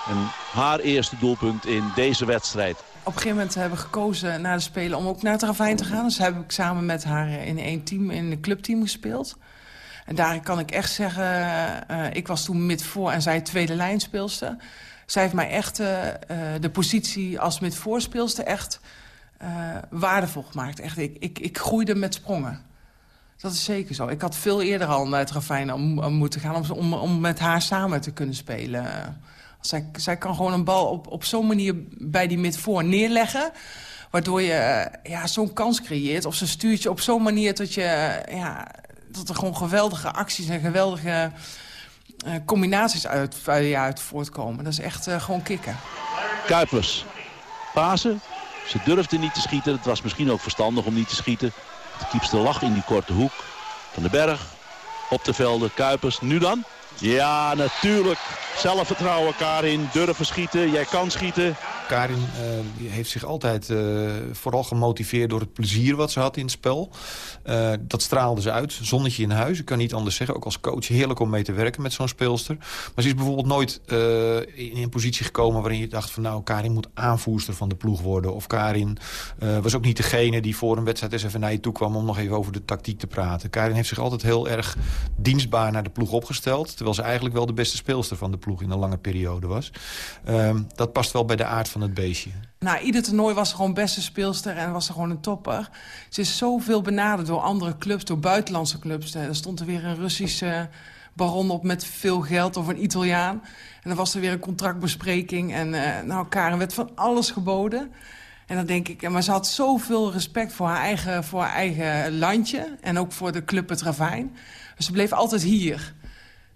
En haar eerste doelpunt in deze wedstrijd. Op een gegeven moment hebben we gekozen na de Spelen om ook naar het ravijn te gaan. Dus heb ik samen met haar in één team, in een clubteam gespeeld. En daar kan ik echt zeggen, uh, ik was toen mid voor en zij tweede lijnspeelster. Zij heeft mij echt uh, de positie als mid voorspeelster echt waardevol gemaakt. Echt, ik, ik, ik groeide met sprongen. Dat is zeker zo. Ik had veel eerder al naar het ravijn om, moeten gaan om, om met haar samen te kunnen spelen. Zij, zij kan gewoon een bal op, op zo'n manier bij die midvoor neerleggen... waardoor je ja, zo'n kans creëert. Of ze stuurt je op zo'n manier dat, je, ja, dat er gewoon geweldige acties en geweldige uh, combinaties uit, ja, uit voortkomen. Dat is echt gewoon kicken. Kuipers, Pasen. Ze durfde niet te schieten. Het was misschien ook verstandig om niet te schieten. De kiepste lag in die korte hoek. Van de Berg, op de velden, Kuipers. Nu dan? Ja, natuurlijk. Zelfvertrouwen, Karin. Durven schieten. Jij kan schieten. Karin uh, heeft zich altijd uh, vooral gemotiveerd door het plezier wat ze had in het spel. Uh, dat straalde ze uit. Zonnetje in huis. Ik kan niet anders zeggen. Ook als coach heerlijk om mee te werken met zo'n speelster. Maar ze is bijvoorbeeld nooit in een positie gekomen waarin je dacht van nou, Karin moet aanvoerster van de ploeg worden. Of Karin was ook niet degene die voor een wedstrijd eens even naar je toe kwam om nog even over de tactiek te praten. Karin heeft zich altijd heel erg dienstbaar naar de ploeg opgesteld. Terwijl ze eigenlijk wel de beste speelster van de ploeg in een lange periode was. Uh, dat past wel bij de aard van het beestje. Nou, ieder toernooi was ze gewoon beste speelster en was ze gewoon een topper. Ze is zoveel benaderd door andere clubs, door buitenlandse clubs. Er stond er weer een Russische baron op met veel geld of een Italiaan. En dan was er weer een contractbespreking. En uh, nou, Karen werd van alles geboden. En dan denk ik, maar ze had zoveel respect voor haar eigen, voor haar eigen landje. En ook voor de club het Ravijn. Dus ze bleef altijd hier.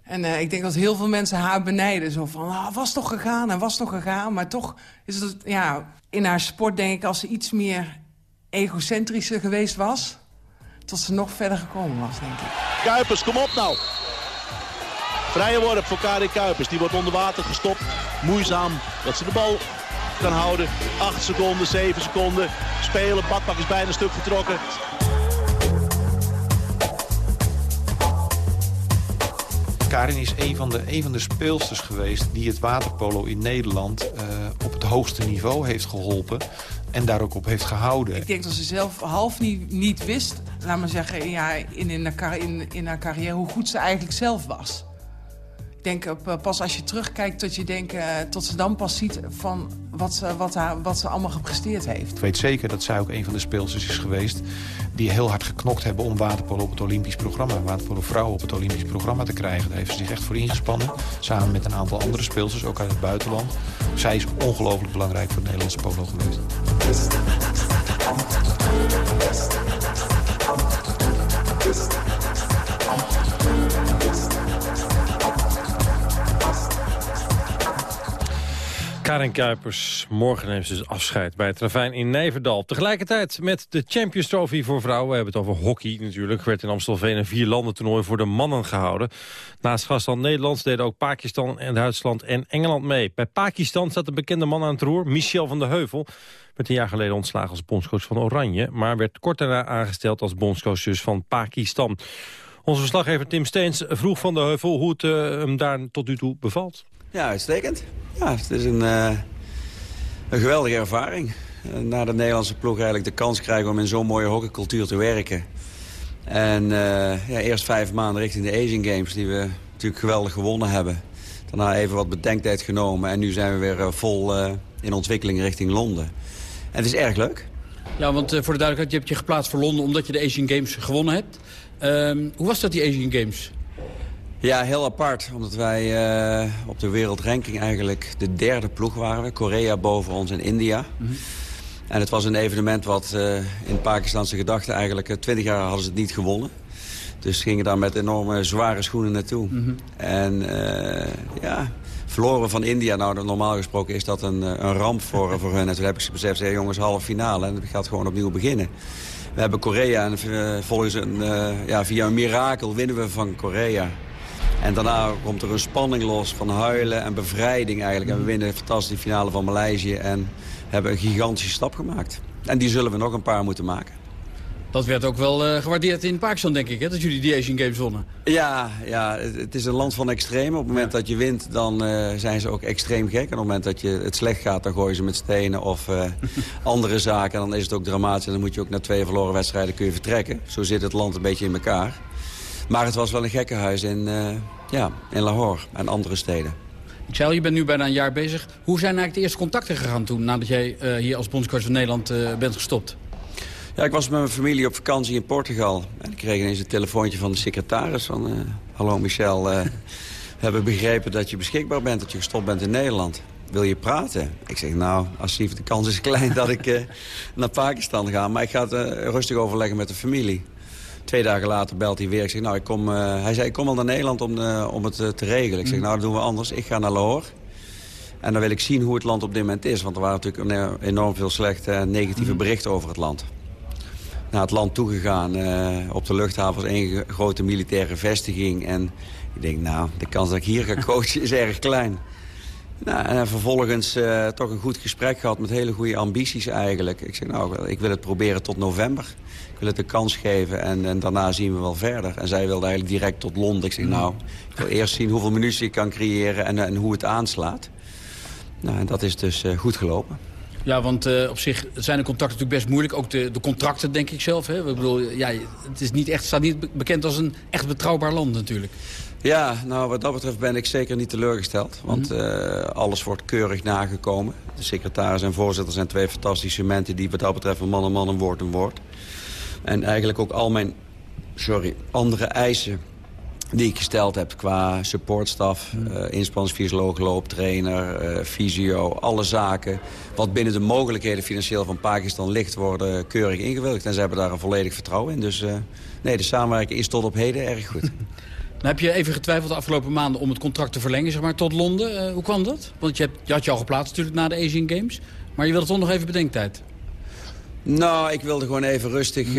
En uh, ik denk dat heel veel mensen haar benijden. Zo van, ah, was toch gegaan en was toch gegaan. Maar toch is het, ja, in haar sport denk ik... als ze iets meer egocentrischer geweest was... tot ze nog verder gekomen was, denk ik. Kuipers, kom op nou. Vrije worp voor Karin Kuipers. Die wordt onder water gestopt. Moeizaam dat ze de bal kan houden. 8 seconden, 7 seconden. Spelen, Badpak is bijna een stuk vertrokken. Karin is een van de, een van de speelsters geweest... die het waterpolo in Nederland uh, op het hoogste niveau heeft geholpen... en daar ook op heeft gehouden. Ik denk dat ze zelf half niet, niet wist, laat maar zeggen... Ja, in, in, haar, in, in haar carrière hoe goed ze eigenlijk zelf was. Ik denk uh, pas als je terugkijkt tot, je denkt, uh, tot ze dan pas ziet... van wat ze, wat, haar, wat ze allemaal gepresteerd heeft. Ik weet zeker dat zij ook een van de speelsters is geweest... die heel hard geknokt hebben om waterpolo op het Olympisch programma... waterpolo vrouwen op het Olympisch programma te krijgen. Daar heeft ze zich echt voor ingespannen. Samen met een aantal andere speelsters, ook uit het buitenland. Zij is ongelooflijk belangrijk voor het Nederlandse polo geweest. Karin Kuipers, morgen neemt ze dus afscheid bij het Ravijn in Nijverdal. Tegelijkertijd met de Champions Trophy voor vrouwen, we hebben het over hockey natuurlijk, werd in Amstelveen een vier toernooi voor de mannen gehouden. Naast gastland Nederlands deden ook Pakistan en Duitsland en Engeland mee. Bij Pakistan staat een bekende man aan het roer, Michel van der Heuvel. Werd een jaar geleden ontslagen als bondscoach van Oranje, maar werd kort daarna aangesteld als bondscoach dus van Pakistan. Onze verslaggever Tim Steens vroeg van der Heuvel hoe het uh, hem daar tot nu toe bevalt. Ja, uitstekend. Ja, het is een, uh, een geweldige ervaring. Uh, de Nederlandse ploeg eigenlijk de kans krijgen om in zo'n mooie hockeycultuur te werken. En uh, ja, eerst vijf maanden richting de Asian Games, die we natuurlijk geweldig gewonnen hebben. Daarna even wat bedenktijd genomen en nu zijn we weer vol in ontwikkeling richting Londen. En het is erg leuk. Ja, want voor de duidelijkheid, je hebt je geplaatst voor Londen omdat je de Asian Games gewonnen hebt. Ehm, hoe was dat, die Asian Games? Ja, heel apart. Omdat wij uh, op de wereldranking eigenlijk de derde ploeg waren. Korea boven ons en India. Mm -hmm. En het was een evenement wat uh, in Pakistanse gedachten eigenlijk... twintig jaar hadden ze het niet gewonnen. Dus gingen daar met enorme zware schoenen naartoe. Mm -hmm. En uh, ja, verloren van India. Nou, normaal gesproken is dat een, een ramp voor, voor hun. En toen heb ik ze beseft, hey, jongens, halve finale. En het gaat gewoon opnieuw beginnen. We hebben Korea en volgens een, ja, via een mirakel winnen we van Korea. En daarna komt er een spanning los van huilen en bevrijding eigenlijk. En we winnen de fantastische finale van Maleisië en hebben een gigantische stap gemaakt. En die zullen we nog een paar moeten maken. Dat werd ook wel uh, gewaardeerd in Pakistan, denk ik, hè? dat jullie die Asian Games wonnen. Ja, ja het, het is een land van extreem. Op het moment ja. dat je wint, dan uh, zijn ze ook extreem gek. En op het moment dat je het slecht gaat, dan gooien ze met stenen of uh, andere zaken. En dan is het ook dramatisch. En dan moet je ook na twee verloren wedstrijden kun je vertrekken. Zo zit het land een beetje in elkaar. Maar het was wel een gekkenhuis in, uh, ja, in Lahore en andere steden. Michel, je bent nu bijna een jaar bezig. Hoe zijn eigenlijk de eerste contacten gegaan toen... nadat jij uh, hier als bondscoach van Nederland uh, bent gestopt? Ja, ik was met mijn familie op vakantie in Portugal. En ik kreeg ineens een telefoontje van de secretaris van... Hallo Michel, we hebben begrepen dat je beschikbaar bent... dat je gestopt bent in Nederland. Wil je praten? Ik zeg, nou, alsjeblieft, de kans is klein dat ik naar Pakistan ga. Maar ik ga het rustig overleggen met de familie. Twee dagen later belt hij weer. Ik zeg, nou, ik kom, uh, hij zei, ik kom al naar Nederland om, uh, om het uh, te regelen. Ik zeg, nou, dat doen we anders. Ik ga naar Lahore. En dan wil ik zien hoe het land op dit moment is. Want er waren natuurlijk enorm veel slechte en negatieve berichten over het land. Naar het land toegegaan. op de luchthaven was één grote militaire vestiging. En ik denk, nou, de kans dat ik hier ga coachen is erg klein. Nou, en vervolgens toch een goed gesprek gehad met hele goede ambities eigenlijk. Ik zeg, nou, ik wil het proberen tot november wil het een kans geven en, en, daarna zien we wel verder. En zij wilde eigenlijk direct tot Londen. Ik zeg, nou, ik wil eerst zien hoeveel munitie ik kan creëren en, en hoe het aanslaat. Nou, en dat is dus uh, goed gelopen. Ja, want uh, op zich zijn de contacten natuurlijk best moeilijk. Ook de, de contracten, denk ik zelf. Hè? Ik bedoel, ja, het is niet echt, staat niet bekend als een echt betrouwbaar land natuurlijk. Ja, nou wat dat betreft ben ik zeker niet teleurgesteld. Want mm -hmm. uh, alles wordt keurig nagekomen. De secretaris en voorzitter zijn twee fantastische mensen... die wat dat betreft een man en man, een woord een woord. En eigenlijk ook al mijn sorry, andere eisen die ik gesteld heb qua supportstaf, mm. uh, inspanningsfysioloog, looptrainer, uh, fysio, alle zaken. Wat binnen de mogelijkheden financieel van Pakistan ligt, worden keurig ingewilligd. En ze hebben daar een volledig vertrouwen in. Dus uh, nee, de samenwerking is tot op heden erg goed. Nou, heb je even getwijfeld de afgelopen maanden om het contract te verlengen zeg maar, tot Londen? hoe kwam dat? Want je, hebt, je had je al geplaatst natuurlijk na de Asian Games. Maar je wilde toch nog even bedenktijd? Nou, ik wilde gewoon even rustig uh,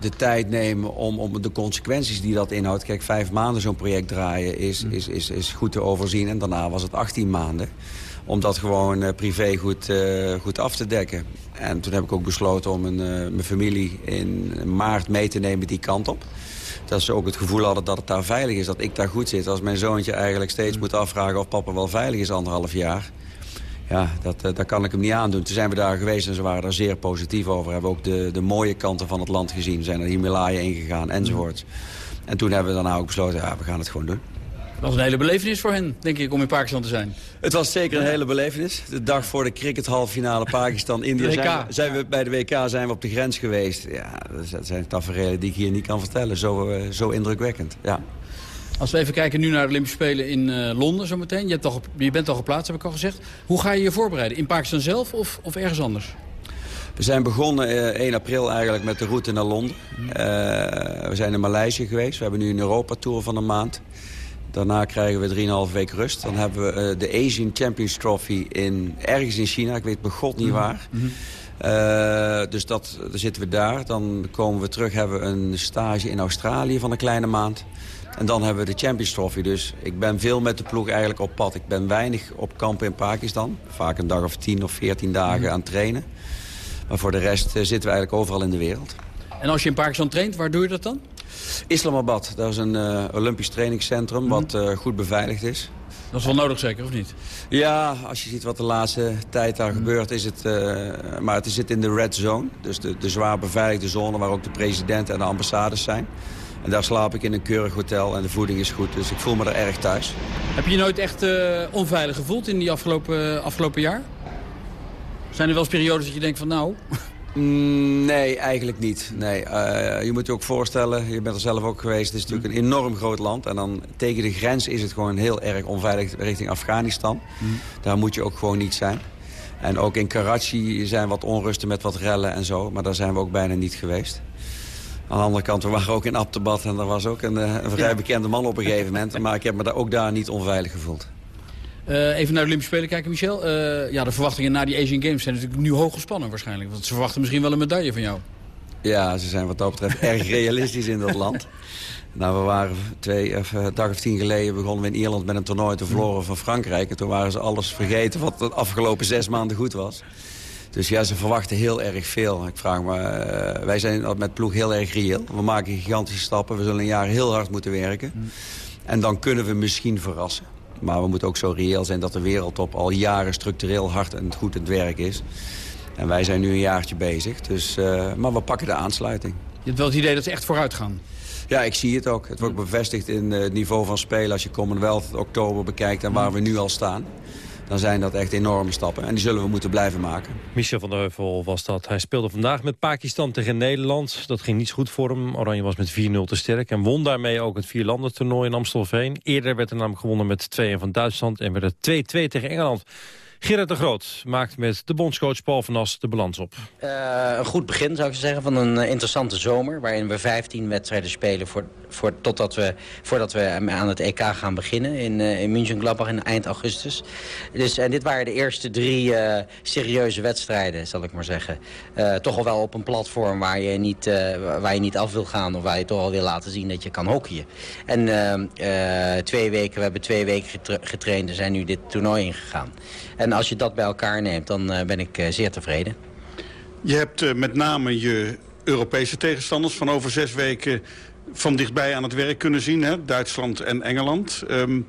de tijd nemen om, om de consequenties die dat inhoudt. Kijk, vijf maanden zo'n project draaien is, is, is, is goed te overzien. En daarna was het 18 maanden. Om dat gewoon uh, privé goed, uh, goed af te dekken. En toen heb ik ook besloten om een, mijn familie in maart mee te nemen die kant op. Dat ze ook het gevoel hadden dat het daar veilig is, dat ik daar goed zit. Als mijn zoontje eigenlijk steeds moet afvragen of papa wel veilig is anderhalf jaar ja, dat, dat kan ik hem niet aandoen. Toen zijn we daar geweest en ze waren daar zeer positief over. Hebben ook de, de mooie kanten van het land gezien. Zijn de Himalaya ingegaan enzovoort. En toen hebben we daarna ook besloten, ja, we gaan het gewoon doen. Het was een hele belevenis voor hen, denk ik, om in Pakistan te zijn. Het was zeker een hele belevenis. De dag voor de cricket Pakistan-India zijn, zijn, we bij de WK zijn we op de grens geweest. Ja, dat zijn tafereelen die ik hier niet kan vertellen. Zo, uh, zo indrukwekkend, ja. Als we even kijken nu naar de Olympische Spelen in uh, Londen zometeen. Je, je bent al geplaatst, heb ik al gezegd. Hoe ga je je voorbereiden? In Pakistan zelf of, of ergens anders? We zijn begonnen uh, 1 april eigenlijk met de route naar Londen. Uh, we zijn in Maleisië geweest. We hebben nu een Europa-tour van een maand. Daarna krijgen we 3,5 weken rust. Dan hebben we uh, de Asian Champions Trophy in, ergens in China. Ik weet bij god niet waar. Mm -hmm. Uh, dus dat, dan zitten we daar. Dan komen we terug, hebben we een stage in Australië van een kleine maand. En dan hebben we de Champions Trophy. Dus ik ben veel met de ploeg eigenlijk op pad. Ik ben weinig op kampen in Pakistan. Vaak een dag of 10 of 14 dagen mm. aan het trainen. Maar voor de rest uh, zitten we eigenlijk overal in de wereld. En als je in Pakistan traint, waar doe je dat dan? Islamabad. Dat is een uh, Olympisch trainingscentrum mm. wat uh, goed beveiligd is. Dat is wel nodig zeker, of niet? Ja, als je ziet wat de laatste tijd daar mm. gebeurt, is het... Uh, maar het zit in de red zone. Dus de, de zwaar beveiligde zone waar ook de president en de ambassades zijn. En daar slaap ik in een keurig hotel en de voeding is goed. Dus ik voel me er erg thuis. Heb je je nooit echt uh, onveilig gevoeld in die afgelopen, afgelopen jaar? Zijn er wel eens periodes dat je denkt van nou... Mm, nee, eigenlijk niet. Nee, uh, je moet je ook voorstellen, je bent er zelf ook geweest... het is natuurlijk een enorm groot land. En dan tegen de grens is het gewoon heel erg onveilig richting Afghanistan. Mm. Daar moet je ook gewoon niet zijn. En ook in Karachi zijn wat onrusten met wat rellen en zo. Maar daar zijn we ook bijna niet geweest. Aan de andere kant, we waren ook in Abtebad en er was ook een, eh, een vrij bekende man op een gegeven moment. Maar ik heb me daar ook daar niet onveilig gevoeld. Uh, even naar de Olympische Spelen kijken, Michel. Uh, ja, de verwachtingen na die Asian Games zijn natuurlijk nu hoog gespannen waarschijnlijk. Want ze verwachten misschien wel een medaille van jou. Ja, ze zijn wat dat betreft erg realistisch in dat land. Nou, we waren twee of, uh, dag of tien geleden begonnen we in Ierland met een toernooi te verloren van Frankrijk. En toen waren ze alles vergeten wat de afgelopen zes maanden goed was. Dus ja, ze verwachten heel erg veel. Ik vraag me, uh, wij zijn met ploeg heel erg reëel. We maken gigantische stappen. We zullen een jaar heel hard moeten werken. Mm. En dan kunnen we misschien verrassen. Maar we moeten ook zo reëel zijn dat de wereldtop al jaren structureel hard en goed het werk is. En wij zijn nu een jaartje bezig. Dus, uh, maar we pakken de aansluiting. Je hebt wel het idee dat ze echt vooruit gaan? Ja, ik zie het ook. Het wordt bevestigd in het niveau van spelen. Als je Commonwealth oktober bekijkt en waar we nu al staan dan zijn dat echt enorme stappen. En die zullen we moeten blijven maken. Michel van der Heuvel was dat. Hij speelde vandaag met Pakistan tegen Nederland. Dat ging niet goed voor hem. Oranje was met 4-0 te sterk. En won daarmee ook het vierlandentoernooi in Amstelveen. Eerder werd er namelijk gewonnen met 2-1 van Duitsland. En werd het 2-2 tegen Engeland. Gerrit de Groot maakt met de bondscoach Paul van As de balans op. Uh, een goed begin zou ik zeggen van een uh, interessante zomer... waarin we 15 wedstrijden spelen voor, voor, totdat we, voordat we aan het EK gaan beginnen... in, uh, in München-Gladbach in eind augustus. Dus, en dit waren de eerste drie serieuze wedstrijden, zal ik maar zeggen. toch al wel op een platform waar je, niet, waar je niet af wil gaan... of waar je toch al wil laten zien dat je kan hockeyen. En twee weken, we hebben twee weken getraind en zijn nu dit toernooi ingegaan. En als je dat bij elkaar neemt, dan ben ik zeer tevreden. Je hebt met name je Europese tegenstanders van over zes weken van dichtbij aan het werk kunnen zien. Hè? Duitsland en Engeland. Um,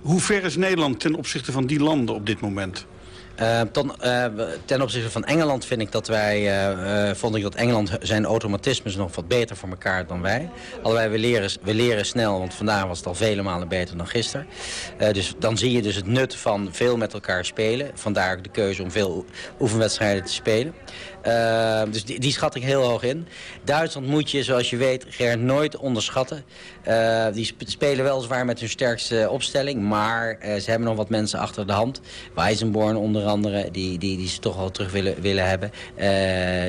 hoe ver is Nederland ten opzichte van die landen op dit moment? Uh, ten, uh, ten opzichte van Engeland vind ik dat wij, uh, vond ik dat Engeland zijn automatisme nog wat beter voor elkaar dan wij. Allebei, we leren, we leren snel, want vandaag was het al vele malen beter dan gisteren. dus dan zie je dus het nut van veel met elkaar spelen. Vandaar de keuze om veel oefenwedstrijden te spelen. Uh, dus die, die, schat ik heel hoog in. Duitsland moet je, zoals je weet, Gerrit, nooit onderschatten. Uh, die spelen wel zwaar met hun sterkste opstelling. Maar uh, ze hebben nog wat mensen achter de hand. Weizenborn onder andere, die, die, die ze toch wel terug willen, willen hebben.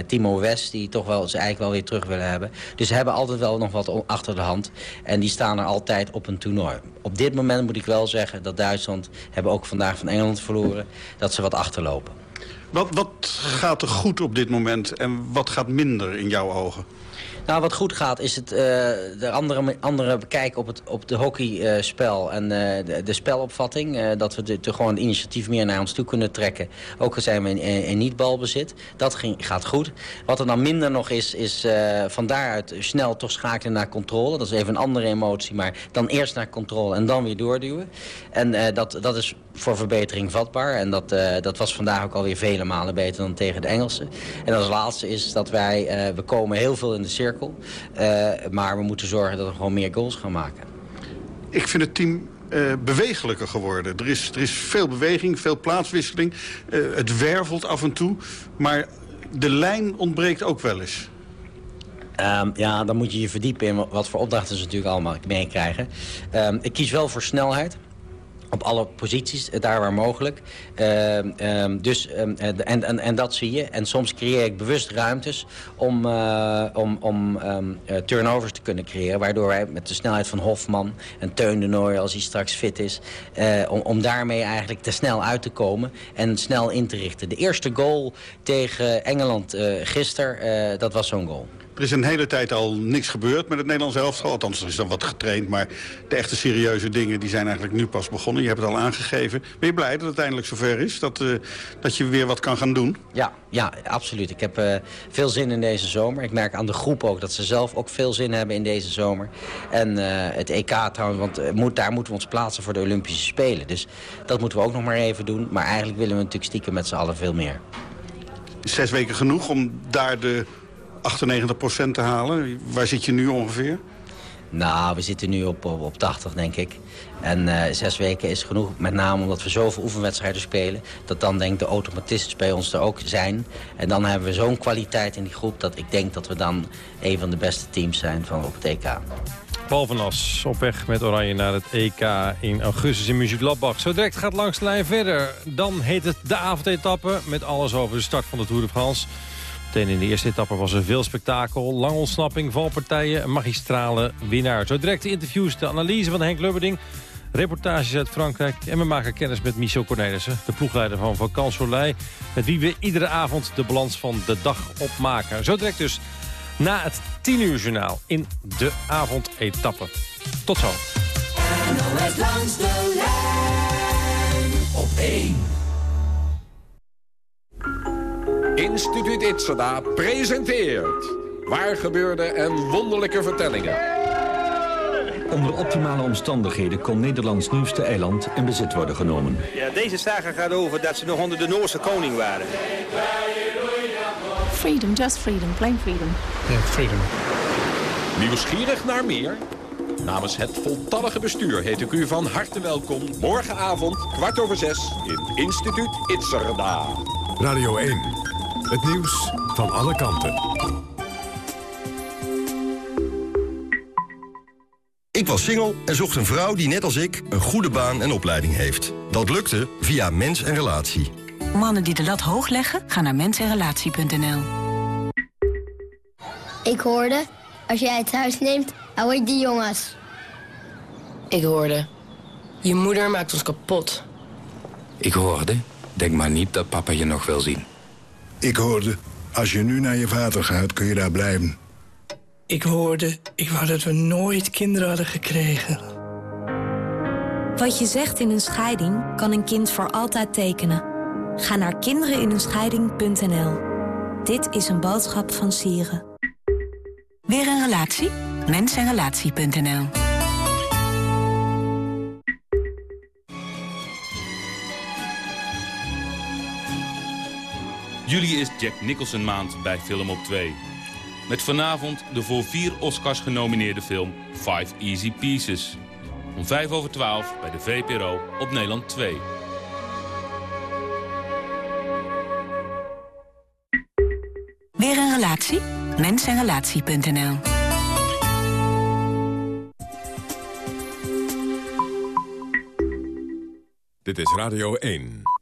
Timo West, die toch wel, ze eigenlijk wel weer terug willen hebben. Dus ze hebben altijd wel nog wat achter de hand. En die staan er altijd op een toernooi. Op dit moment moet ik wel zeggen dat Duitsland... hebben ook vandaag van Engeland verloren... dat ze wat achterlopen. Wat, wat gaat er goed op dit moment en wat gaat minder in jouw ogen? Nou, wat goed gaat is het, uh, de andere, andere bekijken op het, op de hockeyspel en uh, de, spelopvatting. Uh, dat we de, de, gewoon initiatief meer naar ons toe kunnen trekken. Ook al zijn we in, in niet-balbezit. Dat ging, gaat goed. Wat er dan minder nog is, is van daaruit snel toch schakelen naar controle. Dat is even een andere emotie, maar dan eerst naar controle en dan weer doorduwen. En dat, dat is voor verbetering vatbaar. En dat, dat was vandaag ook alweer vele malen beter dan tegen de Engelsen. En als laatste is dat wij, we komen heel veel in de cirkel uh, maar we moeten zorgen dat we gewoon meer goals gaan maken. Ik vind het team bewegelijker geworden. Er is, er is veel beweging, veel plaatswisseling. Het wervelt af en toe. Maar de lijn ontbreekt ook wel eens. Um, ja, dan moet je je verdiepen in wat voor opdrachten ze natuurlijk allemaal meekrijgen. Um, ik kies wel voor snelheid op alle posities, eh, daar waar mogelijk. Uh, um, dus, um, en, en, en dat zie je. En soms creëer ik bewust ruimtes om, uh, om, om uh, turnovers te kunnen creëren. Waardoor wij met de snelheid van Hofman en Teun de Nooijer, als hij straks fit is... om, om daarmee eigenlijk te snel uit te komen en snel in te richten. De eerste goal tegen Engeland gisteren, dat was zo'n goal. Er is een hele tijd al niks gebeurd met het Nederlands elftal. Althans, er is dan wat getraind. Maar de echte serieuze dingen die zijn eigenlijk nu pas begonnen. Je hebt het al aangegeven. Ben je blij dat het eindelijk zover is? Dat, uh, dat je weer wat kan gaan doen? Ja, ja absoluut. Ik heb uh, veel zin in deze zomer. Ik merk aan de groep ook dat ze zelf ook veel zin hebben in deze zomer. En uh, het EK trouwens, want moet, daar moeten we ons plaatsen voor de Olympische Spelen. Dus dat moeten we ook nog maar even doen. Maar eigenlijk willen we natuurlijk stiekem met z'n allen veel meer. Zes weken genoeg om daar de 98% te halen. Waar zit je nu ongeveer? Nou, we zitten nu op, op, op 80, denk ik. En uh, zes weken is genoeg, met name omdat we zoveel oefenwedstrijden spelen... dat dan denk ik de automatismes bij ons er ook zijn. En dan hebben we zo'n kwaliteit in die groep... dat ik denk dat we dan een van de beste teams zijn van op het EK. Paul van As op weg met Oranje naar het EK in augustus in Muziek Labbach. Zo direct gaat langs de lijn verder. Dan heet het de avondetappe met alles over de start van de Tour de France... Meteen in de eerste etappe was er veel spektakel. Lang ontsnapping, valpartijen, een magistrale winnaar. Zo direct de interviews, de analyse van Henk Lubberding... reportages uit Frankrijk en we maken kennis met Michel Cornelissen... de ploegleider van Vacan Soleil... met wie we iedere avond de balans van de dag opmaken. Zo direct dus na het 10 uur journaal in de avondetappe. Tot zo. langs de lijn op 1. Instituut Itzada presenteert... Waar gebeurde en wonderlijke vertellingen. Onder optimale omstandigheden kon Nederlands nieuwste eiland in bezit worden genomen. Ja, deze saga gaat over dat ze nog onder de Noorse koning waren. Freedom, just freedom, plain freedom. Ja, freedom. Nieuwsgierig naar meer? Namens het voltallige bestuur heet ik u van harte welkom... morgenavond, kwart over zes, in Instituut Itzerda. Radio 1. Het nieuws van alle kanten. Ik was single en zocht een vrouw die net als ik een goede baan en opleiding heeft. Dat lukte via Mens en Relatie. Mannen die de lat hoog leggen, gaan naar mensenrelatie.nl. Ik hoorde, als jij het huis neemt, hou ik die jongens. Ik hoorde, je moeder maakt ons kapot. Ik hoorde, denk maar niet dat papa je nog wil zien. Ik hoorde, als je nu naar je vader gaat, kun je daar blijven. Ik hoorde, ik wou dat we nooit kinderen hadden gekregen. Wat je zegt in een scheiding, kan een kind voor altijd tekenen. Ga naar kindereninenscheiding.nl. Dit is een boodschap van Sieren. Weer een relatie? Mensenrelatie.nl Juli is Jack Nicholson maand bij Film op 2. Met vanavond de voor vier Oscars genomineerde film Five Easy Pieces. Om 5 over 12 bij de VPRO op Nederland 2. Weer een relatie? Mensenrelatie.nl Dit is Radio 1.